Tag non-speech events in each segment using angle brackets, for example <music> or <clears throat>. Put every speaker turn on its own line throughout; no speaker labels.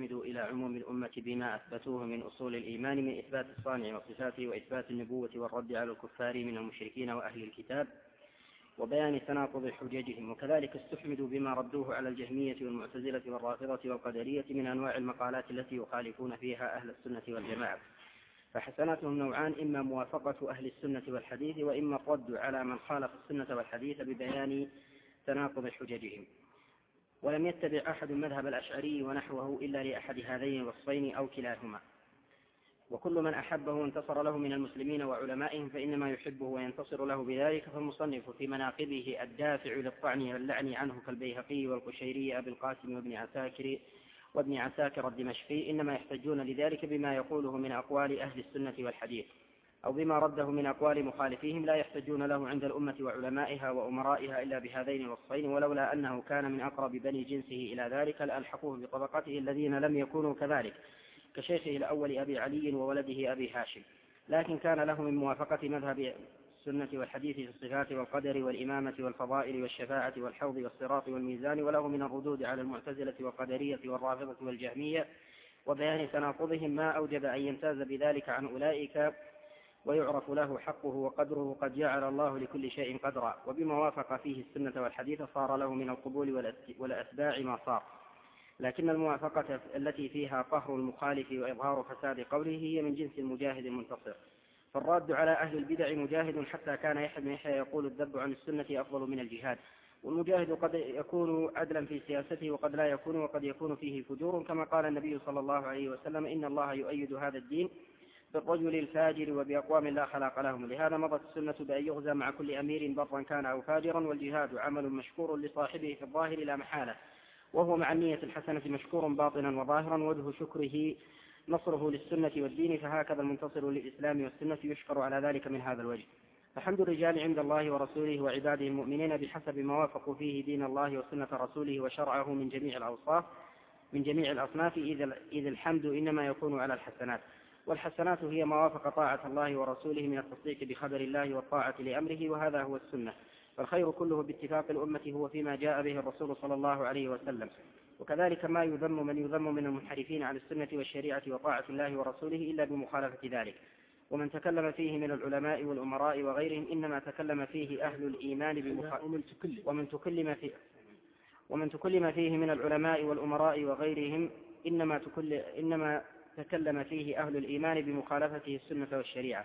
واستحمدوا إلى عموم الأمة بما أثبتوه من أصول الإيمان من إثبات الصانع وصفاته وإثبات النبوة والرد على الكفار من المشركين وأهل الكتاب وبيان تناقض حججهم. وكذلك استحمدوا بما ردوه على الجهمية والمعتزلة والرافضة والقدرية من أنواع المقالات التي يخالفون فيها أهل السنة والجماعة. فحسناتهم نوعان إما موافقة أهل السنة والحديث وإما الرد على من خالف السنة والحديث ببيان تناقض حججهم. ولم يتبع أحد مذهب الأشعري ونحوه إلا لأحد هذين الوصفين أو كلاهما. وكل من أحبه وانتصر له من المسلمين وعلمائهم فإنما يحبه وينتصر له بذلك فالمصنف في مناقبه الدافع للطعن واللعن عنه كالبيهقي والقشيري أبي القاسم وابن عساكر وابن عساكر الدمشقي إنما يحتجون لذلك بما يقوله من أقوال أهل السنة والحديث. أو بما رده من أقوال مخالفيهم لا يحتجون له عند الأمة وعلمائها وأمرائها إلا بهذين الوصفين ولولا أنه كان من أقرب بني جنسه إلى ذلك لألحقوه بطبقته الذين لم يكونوا كذلك كشيخه الأول أبي علي وولده أبي هاشم. لكن كان له من موافقة مذهب السنة والحديث في الصفات والقدر والإمامة والفضائل والشفاعة والحوض والصراط والميزان وله من الردود على المعتزلة والقدرية والرافضة والجهمية وبيان تناقضهم ما أوجب أن يمتاز بذلك عن أولئك ويعرف له حقه وقدره قد جعل الله لكل شيء قدرا. وبما وافق فيه السنة والحديث صار له من القبول والأتباع ما صار. لكن الموافقة التي فيها قهر المخالف وإظهار فساد قوله هي من جنس المجاهد المنتصر فالراد على أهل البدع مجاهد حتى كان يحيى بن يحيى يقول الذب عن السنة أفضل من الجهاد. والمجاهد قد يكون عدلا في سياسته وقد لا يكون وقد يكون فيه فجور. كما قال النبي صلى الله عليه وسلم إن الله يؤيد هذا الدين بالرجل الفاجر وبأقوام لا خلاق لهم. لهذا مضت السنة بأن يغزى مع كل أمير برا كان أو فاجرا والجهاد عمل مشكور لصاحبه في الظاهر لا محالة. وهو مع النية الحسنة مشكور باطنا وظاهرا وجه شكره نصره للسنة والدين فهكذا المنتصر للإسلام والسنة يشكر على ذلك من هذا الوجه. فحمد الرجال عند الله ورسوله وعباده المؤمنين بحسب ما وافقوا فيه دين الله وسنة رسوله وشرعه من جميع الأوصاف من جميع الأصناف. إذ الحمد إنما يكون على الحسنات. والحسنات هي ما وافق طاعة الله ورسوله من التصديق بخبر الله والطاعة لأمره وهذا هو السنة. فالخير كله باتفاق الأمة هو فيما جاء به الرسول صلى الله عليه وسلم. وكذلك ما يذم من يذم من المنحرفين عن السنة والشريعة وطاعة الله ورسوله إلا بمخالفة ذلك. ومن تكلم فيه من العلماء والأمراء وغيرهم إنما تكلم فيه أهل الإيمان بمخالفة ومن تكلم. فيه ومن تكلم فيه من العلماء والأمراء وغيرهم إنما تكل إنما تكلم فيه أهل الإيمان بمخالفته السنة والشريعة.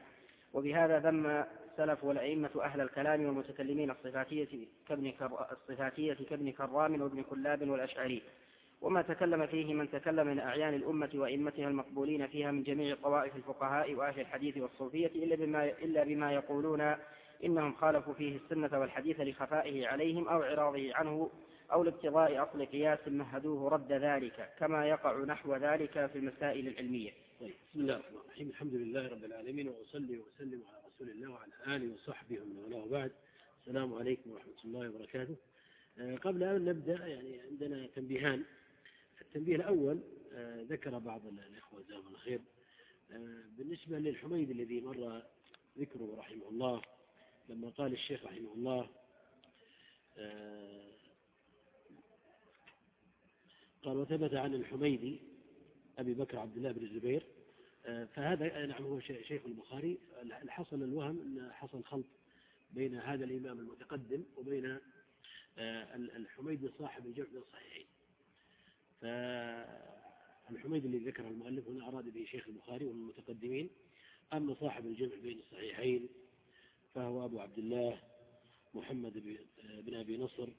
وبهذا ذم السلف والأئمة أهل الكلام والمتكلمين الصفاتية كابن الصفاتية كابن كرام وابن كلاب والأشعري. وما تكلم فيه من تكلم من أعيان الأمة وأئمتها المقبولين فيها من جميع طوائف الفقهاء وأهل الحديث والصوفية إلا بما, إلا بما يقولون إنهم خالفوا فيه السنة والحديث لخفائه عليهم أو إعراضه عنه أو لابتغاء أصل قياس مهدوه رد ذلك كما يقع نحو ذلك في المسائل العلمية.
طيب. بسم الله الرحمن الرحيم. الحمد لله رب العالمين وأصلي وأسلم على رسول الله وعلى آله وصحبه ومن والاه وبعد. السلام عليكم ورحمة الله وبركاته. آه، قبل أن نبدأ يعني عندنا تنبيهان. التنبيه الأول آه، ذكر بعض الإخوة جزاهم الله خير. آه، بالنسبة للحميد الذي مر ذكره رحمه الله لما قال الشيخ رحمه الله قال وثبت عن الحميدي أبي بكر عبد الله بن الزبير آه، فهذا نعم هو شيخ البخاري. حصل الوهم أن حصل خلط بين هذا الإمام المتقدم وبين آه، الحميدي صاحب الجمع بين الصحيحين. فالحميد الذي ذكره المؤلف هنا أراد به شيخ البخاري ومن المتقدمين. أما صاحب الجمع بين الصحيحين فهو أبو عبد الله محمد بن أبي نصر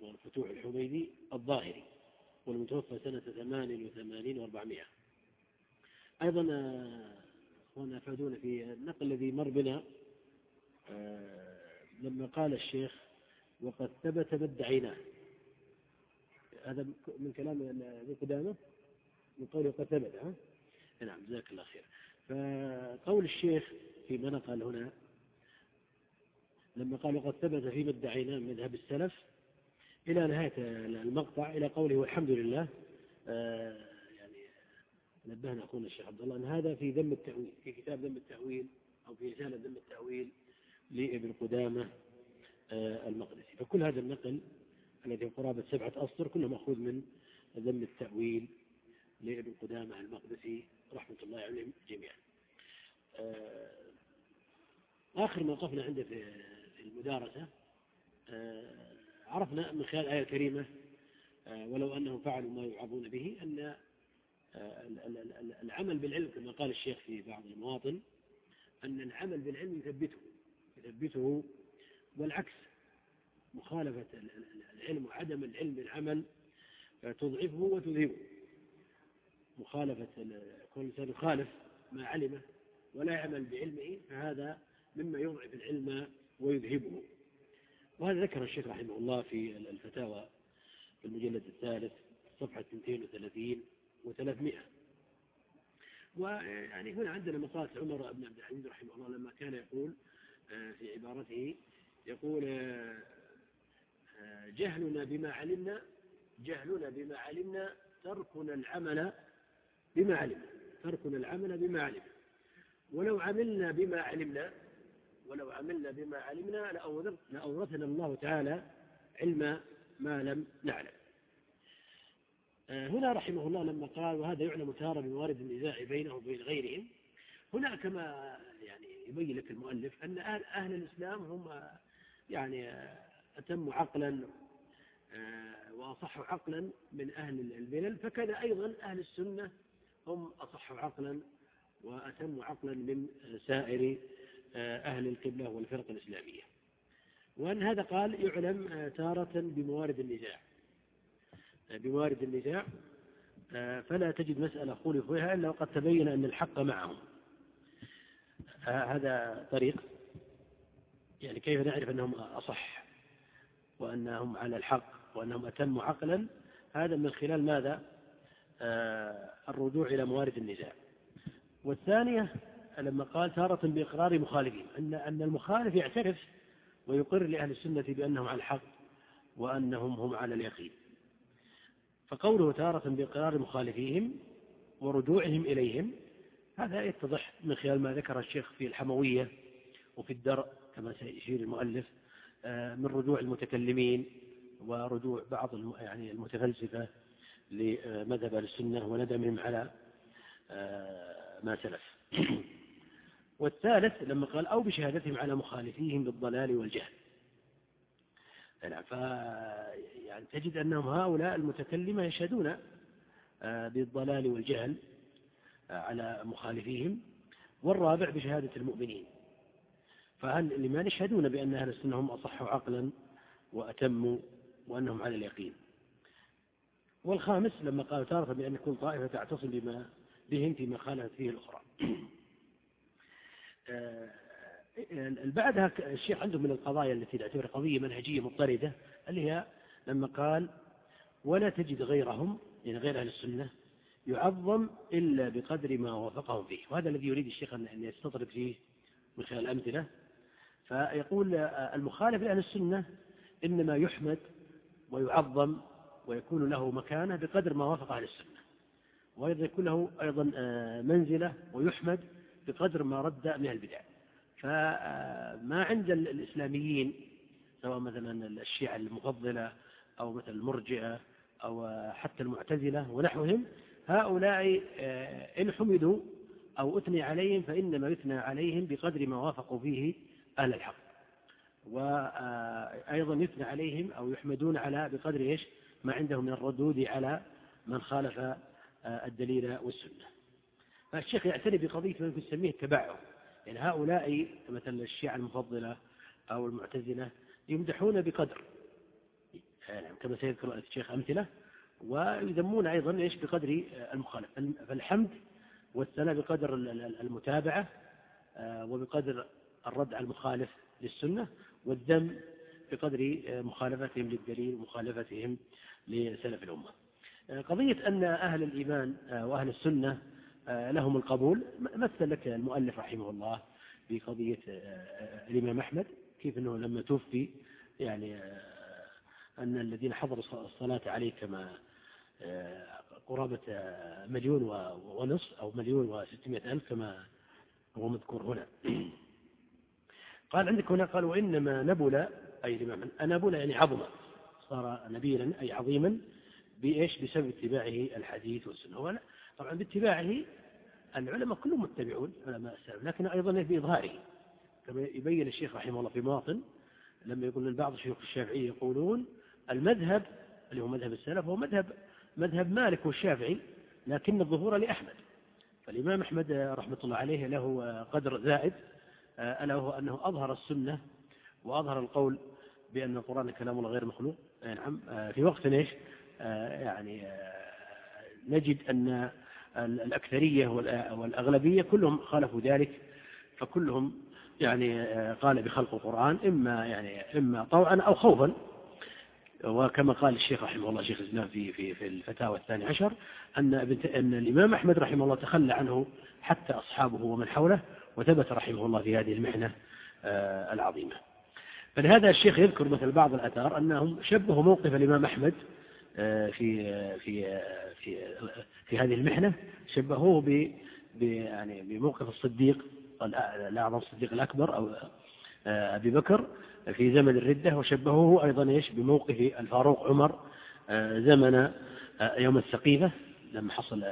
والفتوح الحميدي الظاهري. والمتوفى سنة ثمان وثمانين وأربعمائة. أيضا أخوانا أفادونا في النقل الذي مر بنا آه، لما قال الشيخ وقد ثبت ما ادعيناه. هذا من كلام ابن قدامة؟ من قوله قد ثبت. ها؟ نعم جزاك الله خير. فقول الشيخ فيما نقل هنا لما قال وقد ثبت فيما ادعيناه من مذهب السلف إلى نهاية المقطع إلى قوله والحمد لله. آه، يعني نبهنا أخونا الشيخ عبد الله أن هذا في ذم التأويل في كتاب ذم التأويل أو في رسالة ذم التأويل لابن قدامة آه، المقدسي. فكل هذا النقل الذي قرابة سبعة أسطر كله مأخوذ من ذم التأويل لابن قدامة المقدسي رحمة الله عليهم جميعا. آه، آخر ما وقفنا عنده في المدارسة عرفنا من خلال الآية الكريمة آه، ولو أنهم فعلوا ما يوعظون به أن العمل بالعلم كما قال الشيخ في بعض المواطن أن العمل بالعلم يثبته يثبته والعكس مخالفة العلم وعدم العلم بالعمل تضعفه وتذهبه. مخالفة كل إنسان يخالف ما علمه ولا يعمل بعلمه فهذا مما يضعف العلم ويذهبه. وهذا ذكر الشيخ رحمه الله في الفتاوى في المجلد الثالث صفحة 230 و300 ويعني هنا عندنا مقالة عمر بن عبد العزيز رحمه الله لما كان يقول آه، في عبارته يقول آه، جهلنا بما علمنا جهلنا بما علمنا تركنا العمل بما علمنا تركنا العمل بما علمنا. ولو عملنا بما علمنا ولو عملنا بما علمنا لأورثنا الله تعالى علم ما لم نعلم. آه، هنا رحمه الله لما قال وهذا يعلم تارة بموارد النزاع بينه وبين غيرهم. هنا كما يعني يبين لك المؤلف أن أهل, أهل الإسلام هم يعني أتم عقلا آه، وأصح عقلا من أهل الملل فكذا أيضا أهل السنة هم أصح عقلا وأتم عقلا من سائر أهل القبلة والفرق الإسلامية. وأن هذا قال يعلم آه، تارة بموارد النزاع. آه، بموارد النزاع فلا تجد مسألة خولف فيها إلا وقد تبين أن الحق معهم. هذا طريق. يعني كيف نعرف أنهم أصح وأنهم على الحق وأنهم أتم عقلا؟ هذا من خلال ماذا؟ الرجوع إلى موارد النزاع. والثانية لما قال تارة بإقرار مخالفين أن أن المخالف يعترف ويقر لأهل السنة بأنهم على الحق وأنهم هم على اليقين. فقوله تارة بإقرار مخالفيهم ورجوعهم إليهم هذا يتضح من خلال ما ذكر الشيخ في الحموية وفي الدرء كما سيشير المؤلف آه، من رجوع المتكلمين ورجوع بعض يعني المتفلسفة لمذهب السنة وندمهم على آه، ما سلف. والثالث لما قال أو بشهادتهم على مخالفيهم بالضلال والجهل. نعم يعني تجد أنهم هؤلاء المتكلمة يشهدون آه، بالضلال والجهل آه، على مخالفيهم والرابع بشهادة المؤمنين. فهل لمن يشهدون بأن أهل السنة هم أصح عقلا وأتموا وأنهم على اليقين؟ والخامس لما قال تارة بأن يكون طائفة تعتصم بما بهم فيما خالفت فيه الأخرى. بعدها الشيخ عنده من القضايا التي تعتبر قضية منهجية مضطردة اللي هي لما قال ولا تجد غيرهم يعني غير أهل السنة يعظم إلا بقدر ما وافقهم فيه. وهذا الذي يريد الشيخ أن يستطرد فيه من خلال الأمثلة فيقول المخالف لأهل السنة إنما يحمد ويعظم ويكون له مكانة بقدر ما وافق أهل السنة. وأيضا يكون له أيضا آه، منزلة ويحمد بقدر ما رد من البدع. فما عند الإسلاميين سواء مثلا الشيعة المفضلة أو مثلا المرجئة أو حتى المعتزلة ونحوهم هؤلاء آه، إن حمدوا أو أثني عليهم فإنما يثنى عليهم بقدر ما وافقوا فيه أهل الحق. وأيضا يثنى عليهم أو يحمدون على بقدر إيش؟ ما عندهم من الردود على من خالف الدليل والسنة. فالشيخ يعتني بقضية ما يسميه التبعه. يعني هؤلاء مثلا الشيعة المفضلة أو المعتزلة يمدحون بقدر. يعني كما سيذكر الشيخ أمثلة ويذمون أيضا إيش؟ بقدر المخالف. فالحمد والثناء بقدر المتابعة آه، وبقدر الرد على المخالف للسنة والذم بقدر مخالفتهم للدليل ومخالفتهم لسلف الأمة. قضية أن أهل الإيمان آه، وأهل السنة آه، لهم القبول. مثل لك المؤلف رحمه الله بقضية آه، الإمام أحمد كيف أنه لما توفي يعني أن الذين حضروا الصلاة عليه كما قرابة مليون ونصف أو مليون وستمائة ألف كما هو مذكور هنا. <clears throat> قال عندك هنا قال وإنما نبل أي الإمام نبل يعني عظم. صار نبيلا أي عظيما بإيش؟ بسبب اتباعه الحديث والسنة. طبعا باتباعه العلماء كلهم متبعون علماء السلف لكن أيضا بإظهاره كما يبين الشيخ رحمه الله في مواطن لما يقول بعض شيوخ الشافعية يقولون المذهب اللي هو مذهب السلف هو مذهب مذهب مالك والشافعي لكن الظهور لأحمد. فالإمام أحمد رحمة الله عليه له قدر زائد ألا هو أنه أظهر السنة وأظهر القول بأن القرآن كلام الله غير مخلوق. نعم في وقت إيش؟ يعني نجد أن الأكثرية والأغلبية كلهم خالفوا ذلك فكلهم يعني قال بخلق القرآن إما يعني إما طوعا أو خوفا. وكما قال الشيخ رحمه الله شيخ الإسلام في في في الفتاوى الثاني عشر أن أن الإمام أحمد رحمه الله تخلى عنه حتى أصحابه ومن حوله وثبت رحمه الله في هذه المحنة آه، العظيمة. فلهذا الشيخ يذكر مثل بعض الأثار أنهم شبهوا موقف الإمام أحمد آه، في في في في هذه المحنة شبهوه ب يعني بموقف الصديق الأعظم الصديق الأكبر أو آه، أبي بكر في زمن الردة وشبهوه أيضا إيش؟ بموقف الفاروق عمر آه، زمن آه، يوم السقيفة لما حصل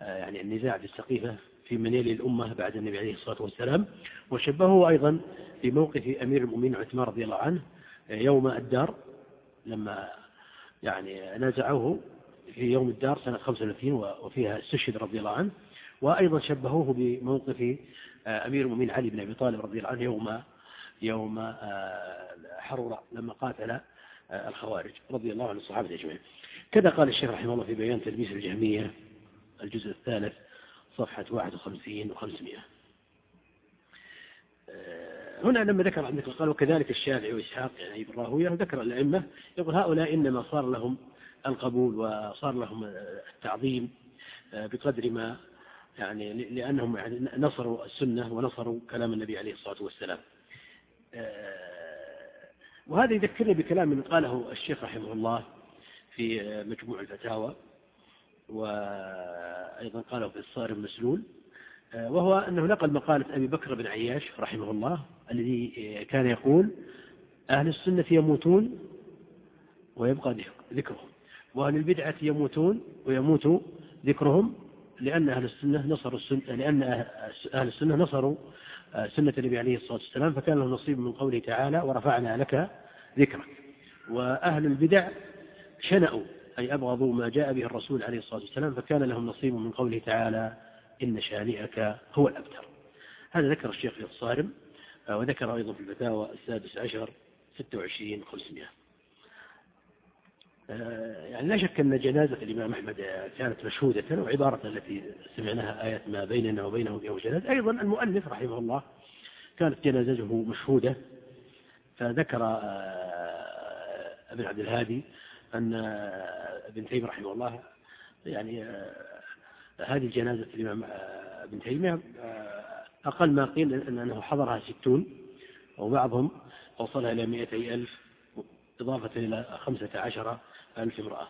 يعني النزاع في السقيفة في منيل الأمة بعد النبي عليه الصلاة والسلام وشبهه أيضا في موقف أمير المؤمنين عثمان رضي الله عنه يوم الدار لما يعني نازعوه في يوم الدار سنة 35 وفيها استشهد رضي الله عنه وأيضا شبهوه بموقف آه، أمير المؤمنين علي بن أبي طالب رضي الله عنه يوم يوم آه، حرورة لما قاتل آه، الخوارج رضي الله عن الصحابة أجمعين. كذا قال الشيخ رحمه الله في بيان تلبيس الجهمية الجزء الثالث صفحة 51 و500 هنا لما ذكر عندك قال وكذلك الشافعي وإسحاق يعني ابن راهويه ذكر الأئمة يقول هؤلاء إنما صار لهم القبول وصار لهم التعظيم بقدر ما يعني لأنهم يعني نصروا السنة ونصروا كلام النبي عليه الصلاة والسلام. آه، وهذا يذكرني بكلام قاله الشيخ رحمه الله في مجموع الفتاوى وأيضا قاله في الصارم المسلول. آه، وهو أنه نقل مقالة أبي بكر بن عياش رحمه الله الذي كان يقول أهل السنة يموتون ويبقى ذكرهم وأهل البدعة يموتون ويموت ذكرهم لأن أهل السنة نصروا السنة لأن أهل السنة نصروا آه، سنة النبي عليه الصلاة والسلام فكان لهم نصيب من قوله تعالى ورفعنا لك ذكرك وأهل البدع شنأوا أي أبغضوا ما جاء به الرسول عليه الصلاة والسلام فكان لهم نصيب من قوله تعالى إن شانئك هو الأبتر. هذا ذكر الشيخ الصارم آه، وذكر أيضا في الفتاوى السادس عشر 26 500 آه، يعني لا شك أن جنازة الإمام أحمد كانت مشهودة وعبارة التي سمعناها آية ما بيننا وبينه يوم جنازة أيضا المؤلف رحمه الله كانت جنازته مشهودة فذكر آه، ابن عبد الهادي أن ابن تيمية رحمه الله يعني هذه جنازة الإمام ابن تيمية أقل ما قيل أنه حضرها ستون وبعضهم وصلها إلى مئتي ألف إضافة إلى خمسة عشر ألف امرأة.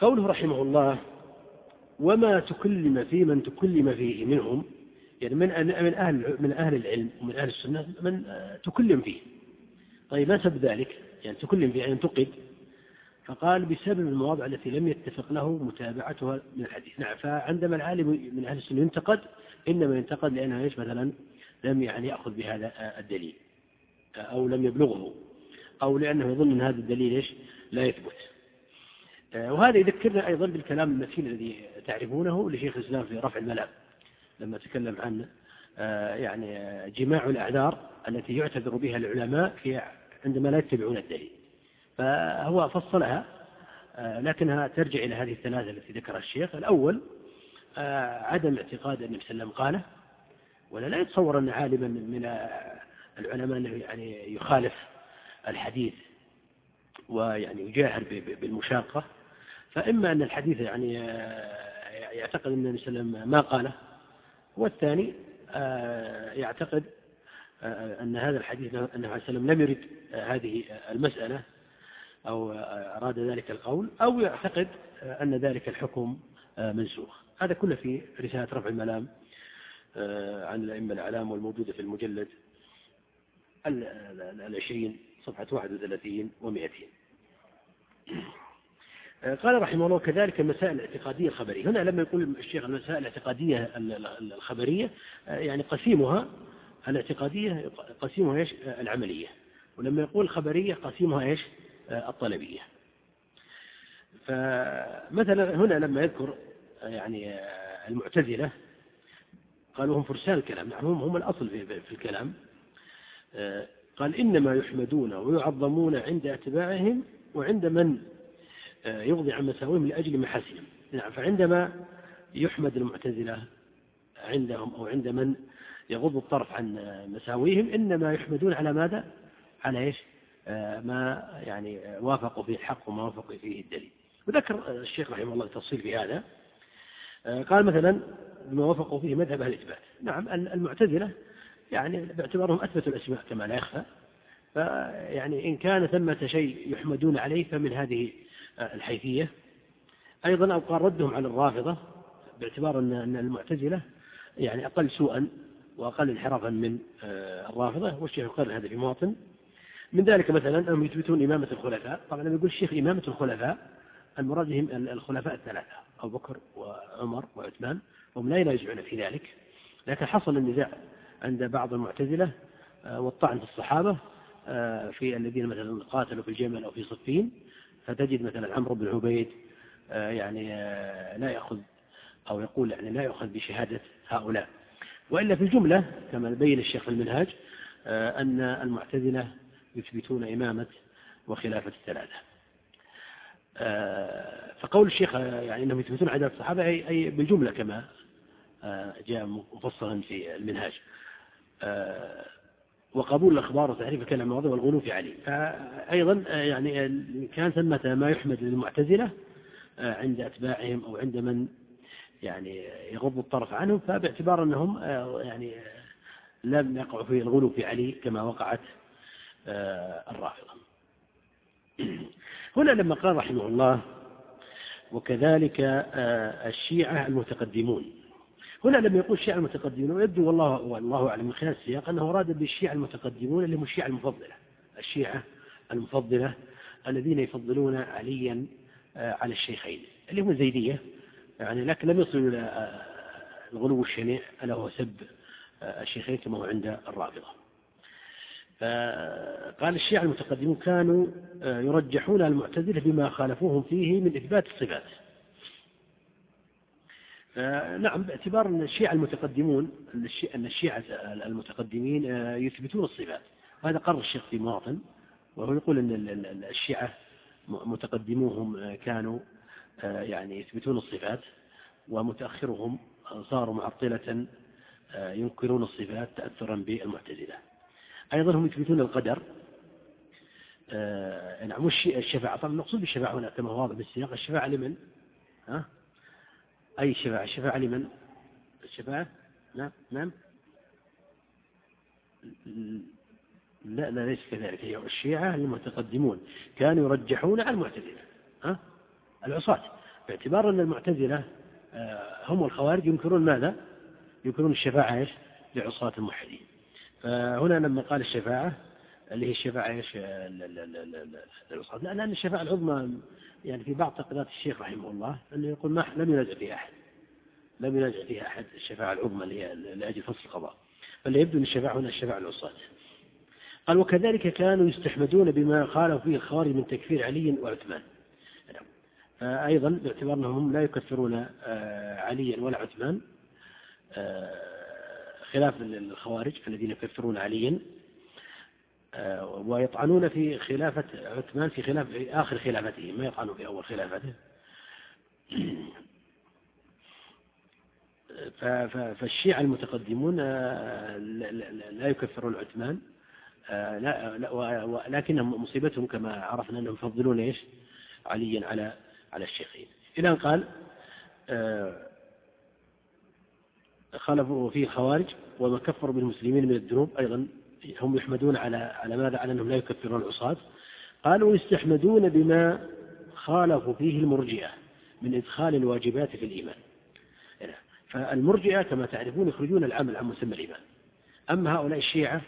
قوله رحمه الله وما تكلم في من تكلم فيه منهم يعني من من أهل من أهل العلم ومن أهل السنة من تكلم فيه. طيب ما سبب ذلك؟ يعني تكلم فيه يعني ينتقد فقال بسبب المواضع التي لم يتفق له متابعتها من الحديث نعم فعندما العالم من أهل السنة ينتقد إنما ينتقد لأنه إيش مثلا؟ لم يعني يأخذ بهذا الدليل أو لم يبلغه أو لأنه يظن أن هذا الدليل إيش؟ لا يثبت. وهذا يذكرنا أيضا بالكلام المتين الذي تعرفونه لشيخ الإسلام في رفع الملام لما تكلم عن يعني جماع الأعذار التي يعتذر بها العلماء في عندما لا يتبعون الدليل. فهو فصلها لكنها ترجع إلى هذه الثلاثة التي ذكرها الشيخ. الأول عدم اعتقاد النبي صلى الله عليه وسلم قاله ولا لا يتصور أن عالما من العلماء أنه يعني يخالف الحديث ويعني يجاهر بالمشاقة. فإما أن الحديث يعني آه، يعتقد أن النبي صلى الله عليه وسلم ما قاله. والثاني آه، يعتقد آه، أن هذا الحديث أنه عليه وسلم لم يرد هذه المسألة. أو أراد ذلك القول أو يعتقد أن ذلك الحكم منسوخ. هذا كله في رسالة رفع الملام عن الأئمة الأعلام والموجودة في المجلد العشرين صفحة 31 و200 قال رحمه الله كذلك المسائل الاعتقادية الخبرية. هنا لما يقول الشيخ المسائل الاعتقادية الخبرية يعني قسيمها الاعتقادية قسيمها إيش؟ العملية. ولما يقول خبرية قسيمها إيش؟ الطلبية. فمثلا هنا لما يذكر يعني المعتزلة قالوا هم فرسان الكلام. نعم هم, هم الأصل في, في الكلام. قال إنما يحمدون ويعظمون عند اتباعهم وعند من يغضي عن مساويهم لأجل محاسنهم. نعم فعندما يحمد المعتزلة عندهم أو عند من يغض الطرف عن مساويهم إنما يحمدون على ماذا؟ على إيش؟ ما يعني وافقوا فيه الحق وما وافقوا فيه الدليل. وذكر الشيخ رحمه الله التفصيل في هذا. قال مثلا بما وافقوا فيه مذهب أهل الإثبات. نعم المعتزلة يعني باعتبارهم أثبتوا الأسماء كما لا يخفى. فيعني إن كان ثمة شيء يحمدون عليه فمن هذه الحيثية. أيضا أو قال ردهم على الرافضة باعتبار أن المعتزلة يعني أقل سوءا وأقل انحرافا من الرافضة. والشيخ يقرر هذا في مواطن من ذلك مثلا أنهم يثبتون إمامة الخلفاء. طبعا لما يقول الشيخ إمامة الخلفاء المراد بهم الخلفاء الثلاثة أبو بكر وعمر وعثمان هم لا ينازعون في ذلك. لكن حصل النزاع عند بعض المعتزلة والطعن في الصحابة في الذين مثلا قاتلوا في الجمل أو في صفين. فتجد مثلا عمرو بن عبيد يعني لا يأخذ أو يقول يعني لا يأخذ بشهادة هؤلاء. وإلا في الجملة كما بين الشيخ المنهاج أن المعتزلة يثبتون إمامة وخلافة الثلاثة. فقول الشيخ يعني أنهم يثبتون عدالة الصحابة أي بالجملة كما جاء مفصلا في المنهاج. وقبول الأخبار وتعريف الكلام الماضي والغلو في عليه فأيضا يعني كان ثمة ما يحمد للمعتزلة عند أتباعهم أو عند من يعني يغض الطرف عنهم فباعتبار أنهم يعني لم يقعوا في الغلو في علي كما وقعت الرافضة. هنا لما قال رحمه الله وكذلك الشيعة المتقدمون. هنا لما يقول الشيعة المتقدمون ويبدو والله والله أعلم من خلال السياق أنه أراد بالشيعة المتقدمون اللي هم الشيعة المفضلة. الشيعة المفضلة الذين يفضلون عليا على الشيخين اللي هم الزيدية يعني لكن لم يصلوا إلى الغلو الشنيع ألا هو سب الشيخين كما هو عند الرافضة. قال الشيعة المتقدمون كانوا يرجحون المعتزلة بما خالفوهم فيه من إثبات الصفات. نعم باعتبار أن الشيعة المتقدمون أن الشيعة المتقدمين يثبتون الصفات. وهذا قرر الشيخ في مواطن وهو يقول أن الشيعة متقدموهم كانوا يعني يثبتون الصفات ومتأخرهم صاروا معطلة ينكرون الصفات تأثرا بالمعتزلة. أيضا هم يثبتون القدر. نعم الشفاعة. طبعا المقصود بالشفاعة هنا كما هو واضح بالسياق. الشفاعة لمن؟ ها؟ أي الشفاعة الشفاعة لمن؟ الشفاعة؟ نعم نعم. لا لا ليس كذلك. هي الشيعة المتقدمون كانوا يرجحون على المعتزلة ها؟ العصاة. باعتبار أن المعتزلة آه، هم الخوارج ينكرون ماذا؟ ينكرون الشفاعة إيش؟ لعصاة الموحدين. فهنا لما قال الشفاعة اللي هي الشفاعة إيش؟ للعصاة لأن الشفاعة العظمى يعني في بعض تقريرات الشيخ رحمه الله أنه يقول ما لم ينازع فيها أحد. لم ينازع فيها أحد الشفاعة العظمى اللي هي لأجل فصل القضاء. فاللي يبدو أن الشفاعة هنا الشفاعة العصاة قال وكذلك كانوا يستحمدون بما خالفوا فيه الخوارج من تكفير علي وعثمان. أيضا باعتبار أنهم لا يكفرون آه، عليا ولا عثمان. آه، خلاف الخوارج الذين يكفرون عليا آه، ويطعنون في خلافة عثمان في خلاف في آخر خلافته ما يطعنون في أول خلافته. فالشيعة المتقدمون آه، لا يكفرون عثمان آه، لا ولكن مصيبتهم كما عرفنا أنهم يفضلون إيش؟ عليا على على الشيخين. إلى أن قال خالفوا فيه الخوارج وما كفروا بالمسلمين من الذنوب أيضا. هم يحمدون على على ماذا؟ على أنهم لا يكفرون العصاة. قالوا يستحمدون بما خالفوا فيه المرجئة من إدخال الواجبات في الإيمان. فالمرجئة كما تعرفون يخرجون العمل عن مسمى الإيمان. أما هؤلاء الشيعة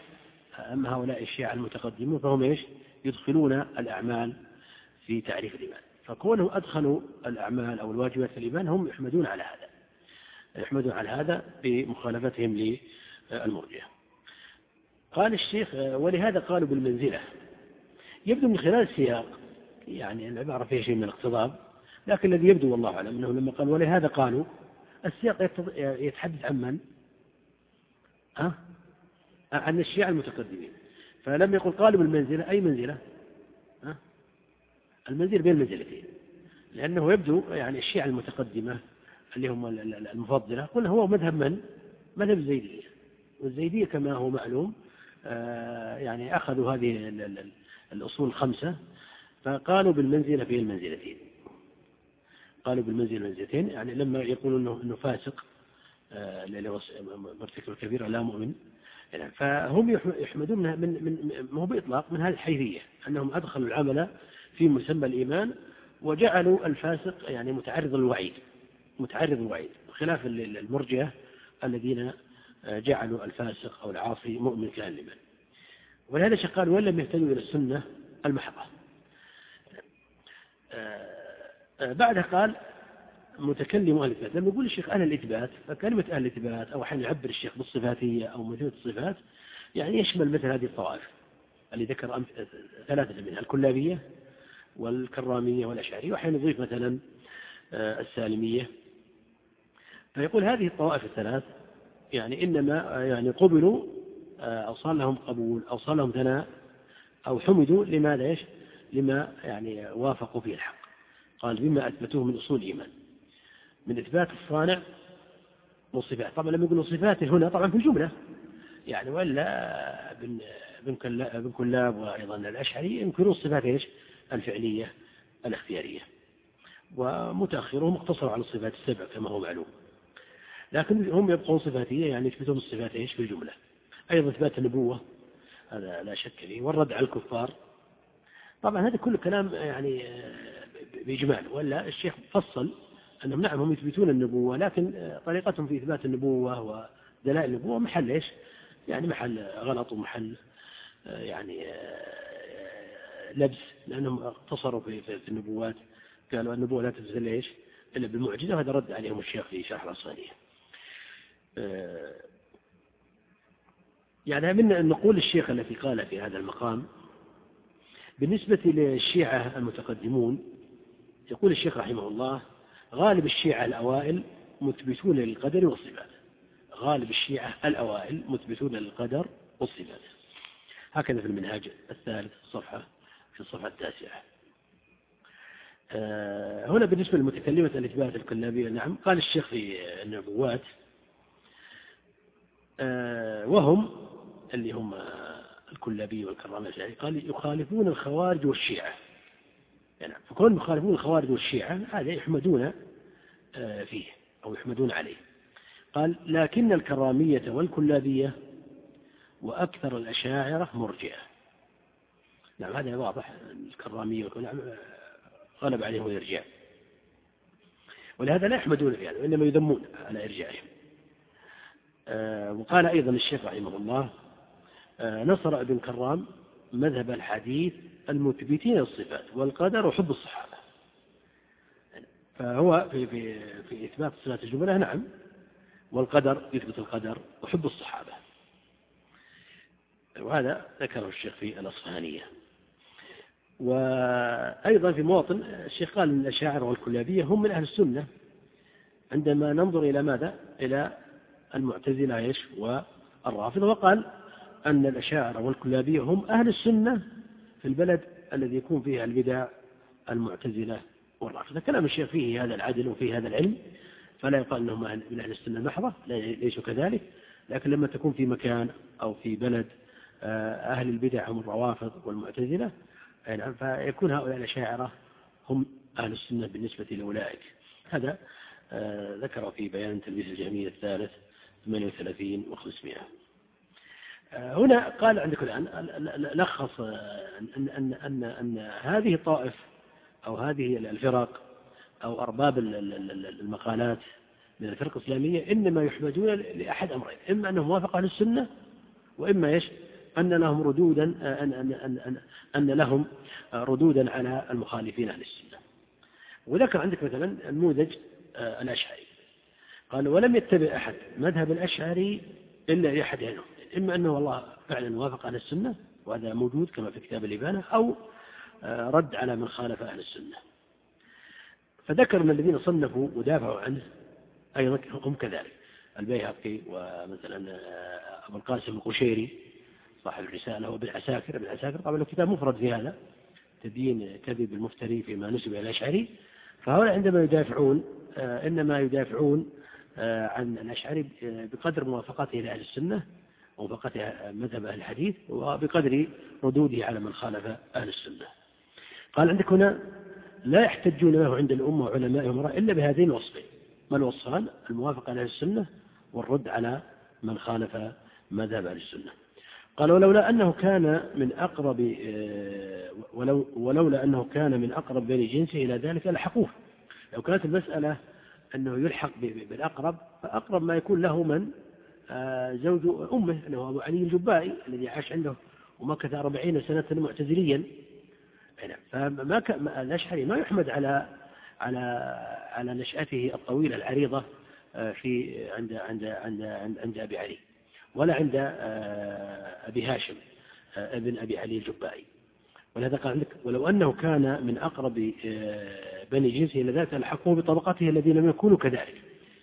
أما هؤلاء الشيعة المتقدمون فهم إيش؟ يدخلون الأعمال في تعريف الإيمان. فكونهم أدخلوا الأعمال أو الواجبات في الإيمان هم يحمدون على هذا. يحمدون على هذا بمخالفتهم للمرجئة قال الشيخ ولهذا قالوا بالمنزلة يبدو من خلال السياق يعني العبارة فيها شيء من الاقتضاب لكن الذي يبدو والله أعلم أنه لما قال ولهذا قالوا السياق يتحدث عن من؟ أه؟ عن الشيعة المتقدمين فلم يقل قالوا بالمنزلة أي منزلة؟ أه؟ المنزلة بين المنزلتين لأنه يبدو يعني الشيعة المتقدمة اللي هم المفضلة. قلنا هو مذهب من؟ مذهب الزيدية. والزيدية كما هو معلوم آه، يعني أخذوا هذه الأصول الخمسة فقالوا بالمنزلة في المنزلتين. قالوا بالمنزلة المنزلتين يعني لما يقولون أنه, فاسق آه، مرتكب الكبيرة لا مؤمن. يعني فهم يحمدون من من ما هو بإطلاق من هذه الحيثية أنهم أدخلوا العمل في مسمى الإيمان وجعلوا الفاسق يعني متعرض للوعيد. متعرض للوعيد خلاف المرجئة الذين جعلوا الفاسق أو العاصي مؤمن كالما ولهذا قال وإن لم يهتدوا إلى السنة المحضة. آه، آه، بعدها قال متكلم أهل الإثبات لما يقول الشيخ أهل الإثبات فكلمة أهل الإثبات أو أحيانا يعبر الشيخ بالصفاتية أو مثل الصفات يعني يشمل مثل هذه الطوائف اللي ذكر ثلاثة منها الكلابية والكرامية والأشعرية وأحيانا يضيف مثلا آه، السالمية. فيقول هذه الطوائف الثلاث يعني إنما يعني قبلوا أو صار لهم قبول أو صار لهم ثناء أو حمدوا لماذا إيش؟ لما يعني وافقوا فيه الحق. قال بما أثبتوه من أصول الإيمان. من إثبات الصانع والصفات طبعا لما يقولوا صفاته هنا طبعا في الجملة. يعني ولا بن بن كلاب وأيضا الأشعري ينكرون الصفات إيش؟ الفعلية الاختيارية. ومتأخرهم اقتصروا على الصفات السبع كما هو معلوم. لكن هم يبقون صفاتية يعني يثبتون الصفات إيش؟ في الجملة. أيضا إثبات النبوة هذا لا شك فيه. والرد على الكفار. طبعا هذا كله كلام يعني بإجمال. ولا الشيخ فصل أنهم نعم هم يثبتون النبوة لكن طريقتهم في إثبات النبوة ودلائل النبوة محل إيش؟ يعني محل غلط ومحل يعني لبس. لأنهم اقتصروا في, النبوات. قالوا النبوة لا تنزل إيش؟ إلا بالمعجزة وهذا رد عليهم الشيخ في شرح آه، يعني من أن نقول الشيخ التي قال في هذا المقام بالنسبة للشيعة المتقدمون يقول الشيخ رحمه الله غالب الشيعة الأوائل مثبتون للقدر والصفات غالب الشيعة الأوائل مثبتون للقدر والصفات هكذا في المنهاج الثالث الصفحة في الصفحة التاسعة. آه، هنا بالنسبة للمتكلمة الإثبات الكلابية نعم قال الشيخ في النبوات آه، وهم اللي هم الكلابية والكرامة يعني قال يخالفون الخوارج والشيعة. يعني فكون يخالفون الخوارج والشيعة هذا يحمدون آه، فيه أو يحمدون عليه. قال لكن الكرامية والكلابية وأكثر الأشاعرة مرجئة. نعم هذا واضح. الكرامية والكلابية غلب عليهم الإرجاع ولهذا لا يحمدون في هذا وإنما يذمون على إرجاعهم آه، وقال أيضا الشيخ رحمه الله آه، نصر ابن كرام مذهب الحديث المثبتين الصفات والقدر وحب الصحابة. فهو في, في, في إثبات صفات الجملة نعم والقدر يثبت القدر وحب الصحابة. وهذا ذكره الشيخ في الأصفهانية. وأيضا في مواطن الشيخ قال أن الأشاعرة والكلابية هم من أهل السنة. عندما ننظر إلى ماذا؟ إلى المعتزلة إيش؟ والرافضة. وقال أن الأشاعرة والكلابية هم أهل السنة في البلد الذي يكون فيه البدع المعتزلة والرافضة. كلام الشيخ فيه هذا العدل وفيه هذا العلم فلا يقال أنهم من أهل السنة المحضة ليسوا كذلك. لكن لما تكون في مكان أو في بلد آه، أهل البدع هم الروافض والمعتزلة نعم فيكون هؤلاء الأشاعرة هم أهل السنة بالنسبة لأولئك. هذا آه، ذكر في بيان تلبيس الجهمية الثالث. 38 و500 آه، هنا قال عندك الآن لخص آه، أن, أن, أن, أن هذه الطائف أو هذه الفرق أو أرباب المقالات من الفرق الإسلامية إنما يحمدون لأحد أمرين إما أنهم وافق أهل السنة وإما إيش؟ أن لهم ردودا أن, أن, أن, أن, أن لهم ردودا على المخالفين أهل السنة. وذكر عندك مثلا نموذج آه، الأشعري. قال ولم يتبع أحد مذهب الأشعري إلا لأحد عنهم إما أنه والله فعلا وافق أهل السنة وهذا موجود كما في كتاب الإبانة أو آه، رد على من خالف أهل السنة. فذكر أن الذين صنفوا ودافعوا عنه أيضا هم كذلك. البيهقي ومثلا آه، أبو القاسم القشيري صاحب الرسالة وابن عساكر ابن عساكر طبعا له كتاب مفرد في هذا تبيين كذب المفتري فيما نسب إلى الأشعري. فهؤلاء عندما يدافعون آه، إنما يدافعون عن الأشعري بقدر موافقته لأهل السنة وموافقته مذهب أهل الحديث وبقدر ردوده على من خالف أهل السنة. قال عندك هنا لا يحتجون له عند الأمة الأمراء إلا بهذين الوصفين. ما الوصفان؟ الموافقة على السنة والرد على من خالف مذهب أهل السنة. قال ولولا أنه كان من أقرب آه، ولو ولولا أنه كان من أقرب بني جنسه إلى ذلك لحقوه. لو كانت المسألة أنه يلحق بالأقرب فأقرب ما يكون له من آه، زوج أمه أنه أبو علي الجبائي الذي عاش عنده ومكث أربعين سنة معتزليا. فما الأشعري ما يحمد على على على نشأته الطويلة العريضة آه، في عند عند عند عند, عند أبي علي ولا عند آه، أبي هاشم ابن أبي علي الجبائي ولهذا قال لك ولو أنه كان من أقرب بني جنسه إلى الحقوه بطبقته الذين لم يكونوا كذلك.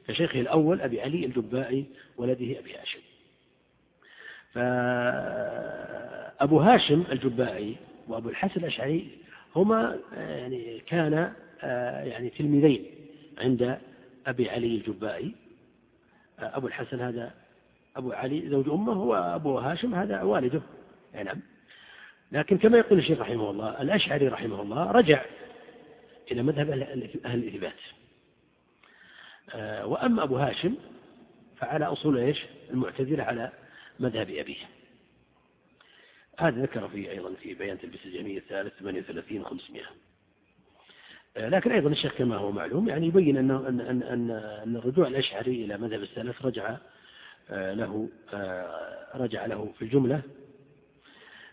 كشيخه الأول أبي علي الجبائي ولده أبي هاشم. فأبو هاشم الجبائي وأبو الحسن الأشعري هما يعني كان يعني تلميذين عند أبي علي الجبائي. أبو الحسن هذا أبو علي زوج أمه وأبو هاشم هذا والده. نعم. لكن كما يقول الشيخ رحمه الله الأشعري رحمه الله رجع إلى مذهب أهل الإثبات. آه، وأما أبو هاشم فعلى أصول إيش؟ المعتزلة على مذهب أبيه. هذا ذكر فيه أيضا في بيان تلبيس الجميع الثالث 38 500 لكن أيضا الشيخ كما هو معلوم يعني يبين أن أن أن أن, أن الرجوع الأشعري إلى مذهب السلف رجع آه، له آه، رجع له في الجملة.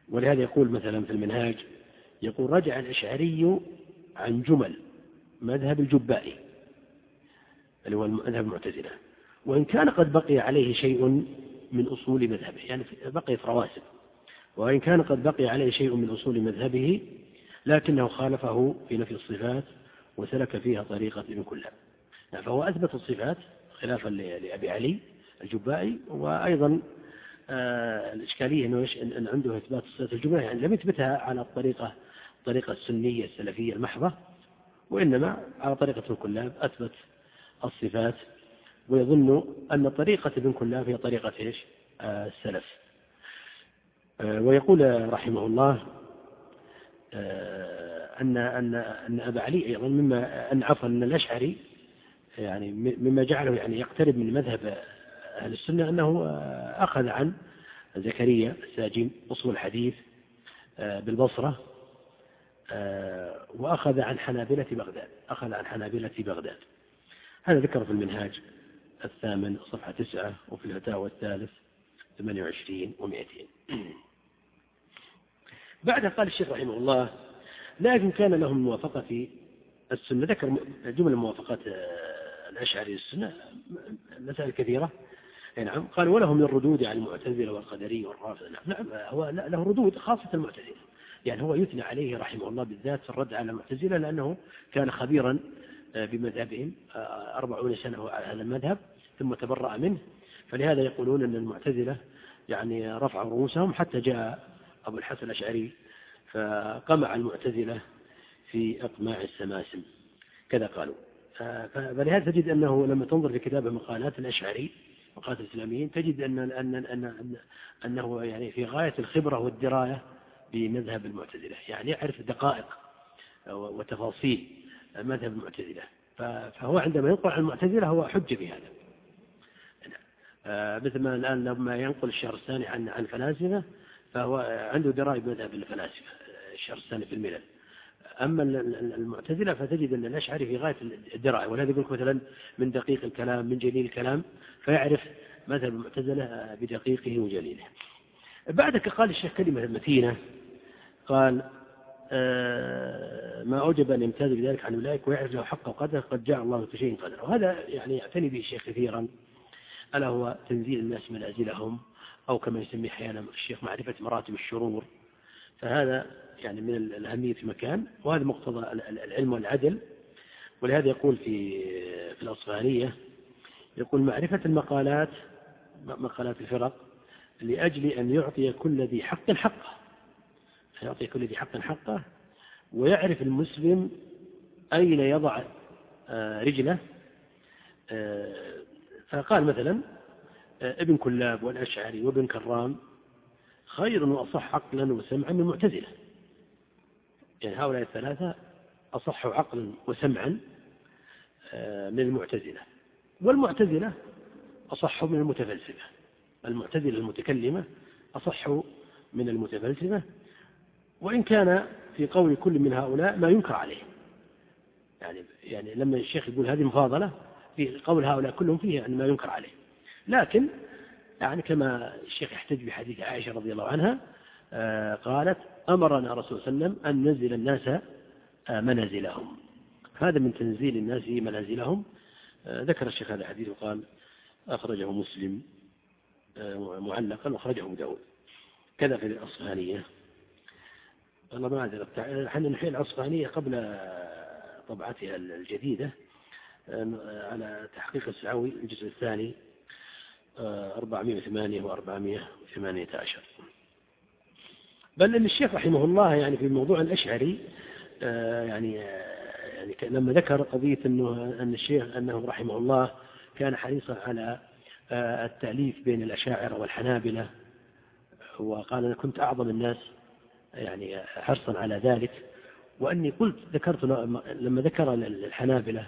ولهذا يقول مثلا في المنهاج يقول رجع الأشعري عن جمل مذهب الجبائي اللي هو مذهب المعتزلة. وإن كان قد بقي عليه شيء من أصول مذهبه يعني بقيت رواسب. وإن كان قد بقي عليه شيء من أصول مذهبه لكنه خالفه في نفي الصفات وسلك فيها طريقة ابن كلاب فهو أثبت الصفات خلافا لأبي علي الجبائي وأيضا آه الإشكالية أنه أن عنده إثبات صفات الجملة يعني لم يثبتها على الطريقة الطريقة السنية السلفية المحضة وإنما على طريقة ابن كلاب أثبت الصفات ويظن أن طريقة ابن كلاب هي طريقة إيش؟ آه السلف آه ويقول رحمه الله آه، أن أن أن أبا علي أيضا مما أن عفوا أن الأشعري يعني مما جعله يعني يقترب من مذهب أهل السنة أنه أخذ عن زكريا الساجين أصول الحديث بالبصرة وأخذ عن حنابلة بغداد أخذ عن حنابلة بغداد. هذا ذكر في المنهاج الثامن صفحة تسعة وفي الفتاوى الثالث 28 و200 بعدها قال الشيخ رحمه الله لكن كان لهم موافقة في السنة. ذكر جمل موافقات آه، الأشعري السنة مسائل كثيرة. نعم. قال ولهم الردود على المعتزلة والقدرية والرافضة نعم, نعم. هو له ردود خاصة المعتزلة. يعني هو يثنى عليه رحمه الله بالذات في الرد على المعتزلة لأنه كان خبيرا آه، بمذهبهم آه، أربعون سنة على هذا المذهب ثم تبرأ منه. فلهذا يقولون أن المعتزلة يعني رفعوا رؤوسهم حتى جاء أبو الحسن الأشعري فقمع المعتزلة في أقماع السماسم. كذا قالوا. فلهذا تجد أنه لما تنظر في كتاب مقالات الأشعري مقالات الإسلاميين تجد أن, أن, أن أنه يعني في غاية الخبرة والدراية بمذهب المعتزلة يعني يعرف دقائق وتفاصيل مذهب المعتزلة. فهو عندما ينقل عن المعتزلة هو حجة في هذا. مثل ما الآن لما ينقل الشهر الثاني عن عن فلاسفة فهو عنده دراية بمذهب الفلاسفة الشهر الثاني في الملل. أما المعتزلة فتجد أن الأشعري في غاية الدراية ولهذا يقول مثلا من دقيق الكلام من جليل الكلام فيعرف مذهب المعتزلة بدقيقه وجليله. بعدك قال الشيخ كلمة متينة قال آه، ما أوجب أن يمتاز بذلك عن أولئك ويعرف له حق وقدره قد جاء الله في شيء قدره. وهذا يعني يعتني به الشيخ كثيرا. ألا هو تنزيل الناس منازلهم أو كما يسميه أحيانا الشيخ معرفة مراتب الشرور. فهذا يعني من الأهمية في مكان وهذا مقتضى العلم والعدل. ولهذا يقول في في الأصفهانية يقول معرفة المقالات مقالات الفرق لأجل أن يعطي كل ذي حق حقه. يعطي كل ذي حق حقه ويعرف المسلم أين يضع آه، رجله. آه، فقال مثلا آه، ابن كلاب والأشعري وابن كرام خير وأصح عقلا وسمعا من المعتزلة يعني هؤلاء الثلاثة أصح عقلا وسمعا من المعتزلة. والمعتزلة أصح من المتفلسفة. المعتزلة المتكلمة أصح من المتفلسفة وإن كان في قول كل من هؤلاء ما ينكر عليه. يعني يعني لما الشيخ يقول هذه مفاضلة في قول هؤلاء كلهم فيه يعني ما ينكر عليه. لكن يعني كما الشيخ يحتج بحديث عائشة رضي الله عنها آه، قالت أمرنا رسول صلى الله عليه وسلم أن ننزل الناس آه، منازلهم. هذا من تنزيل الناس منازلهم. آه، ذكر الشيخ هذا الحديث وقال أخرجه مسلم. معلقا وأخرجه أبو داود. كذا في الأصفهانية. والله ما أدري إحنا الحين العصفانية قبل طبعتها الجديدة على تحقيق السعوي الجزء الثاني 408 و 418 بل إن الشيخ رحمه الله يعني في الموضوع الأشعري يعني يعني لما ذكر قضية انه أن الشيخ أنه رحمه الله كان حريصا على التأليف بين الأشاعرة والحنابلة وقال أنا كنت أعظم الناس يعني حرصا على ذلك. وأني قلت ذكرت لما ذكر الحنابلة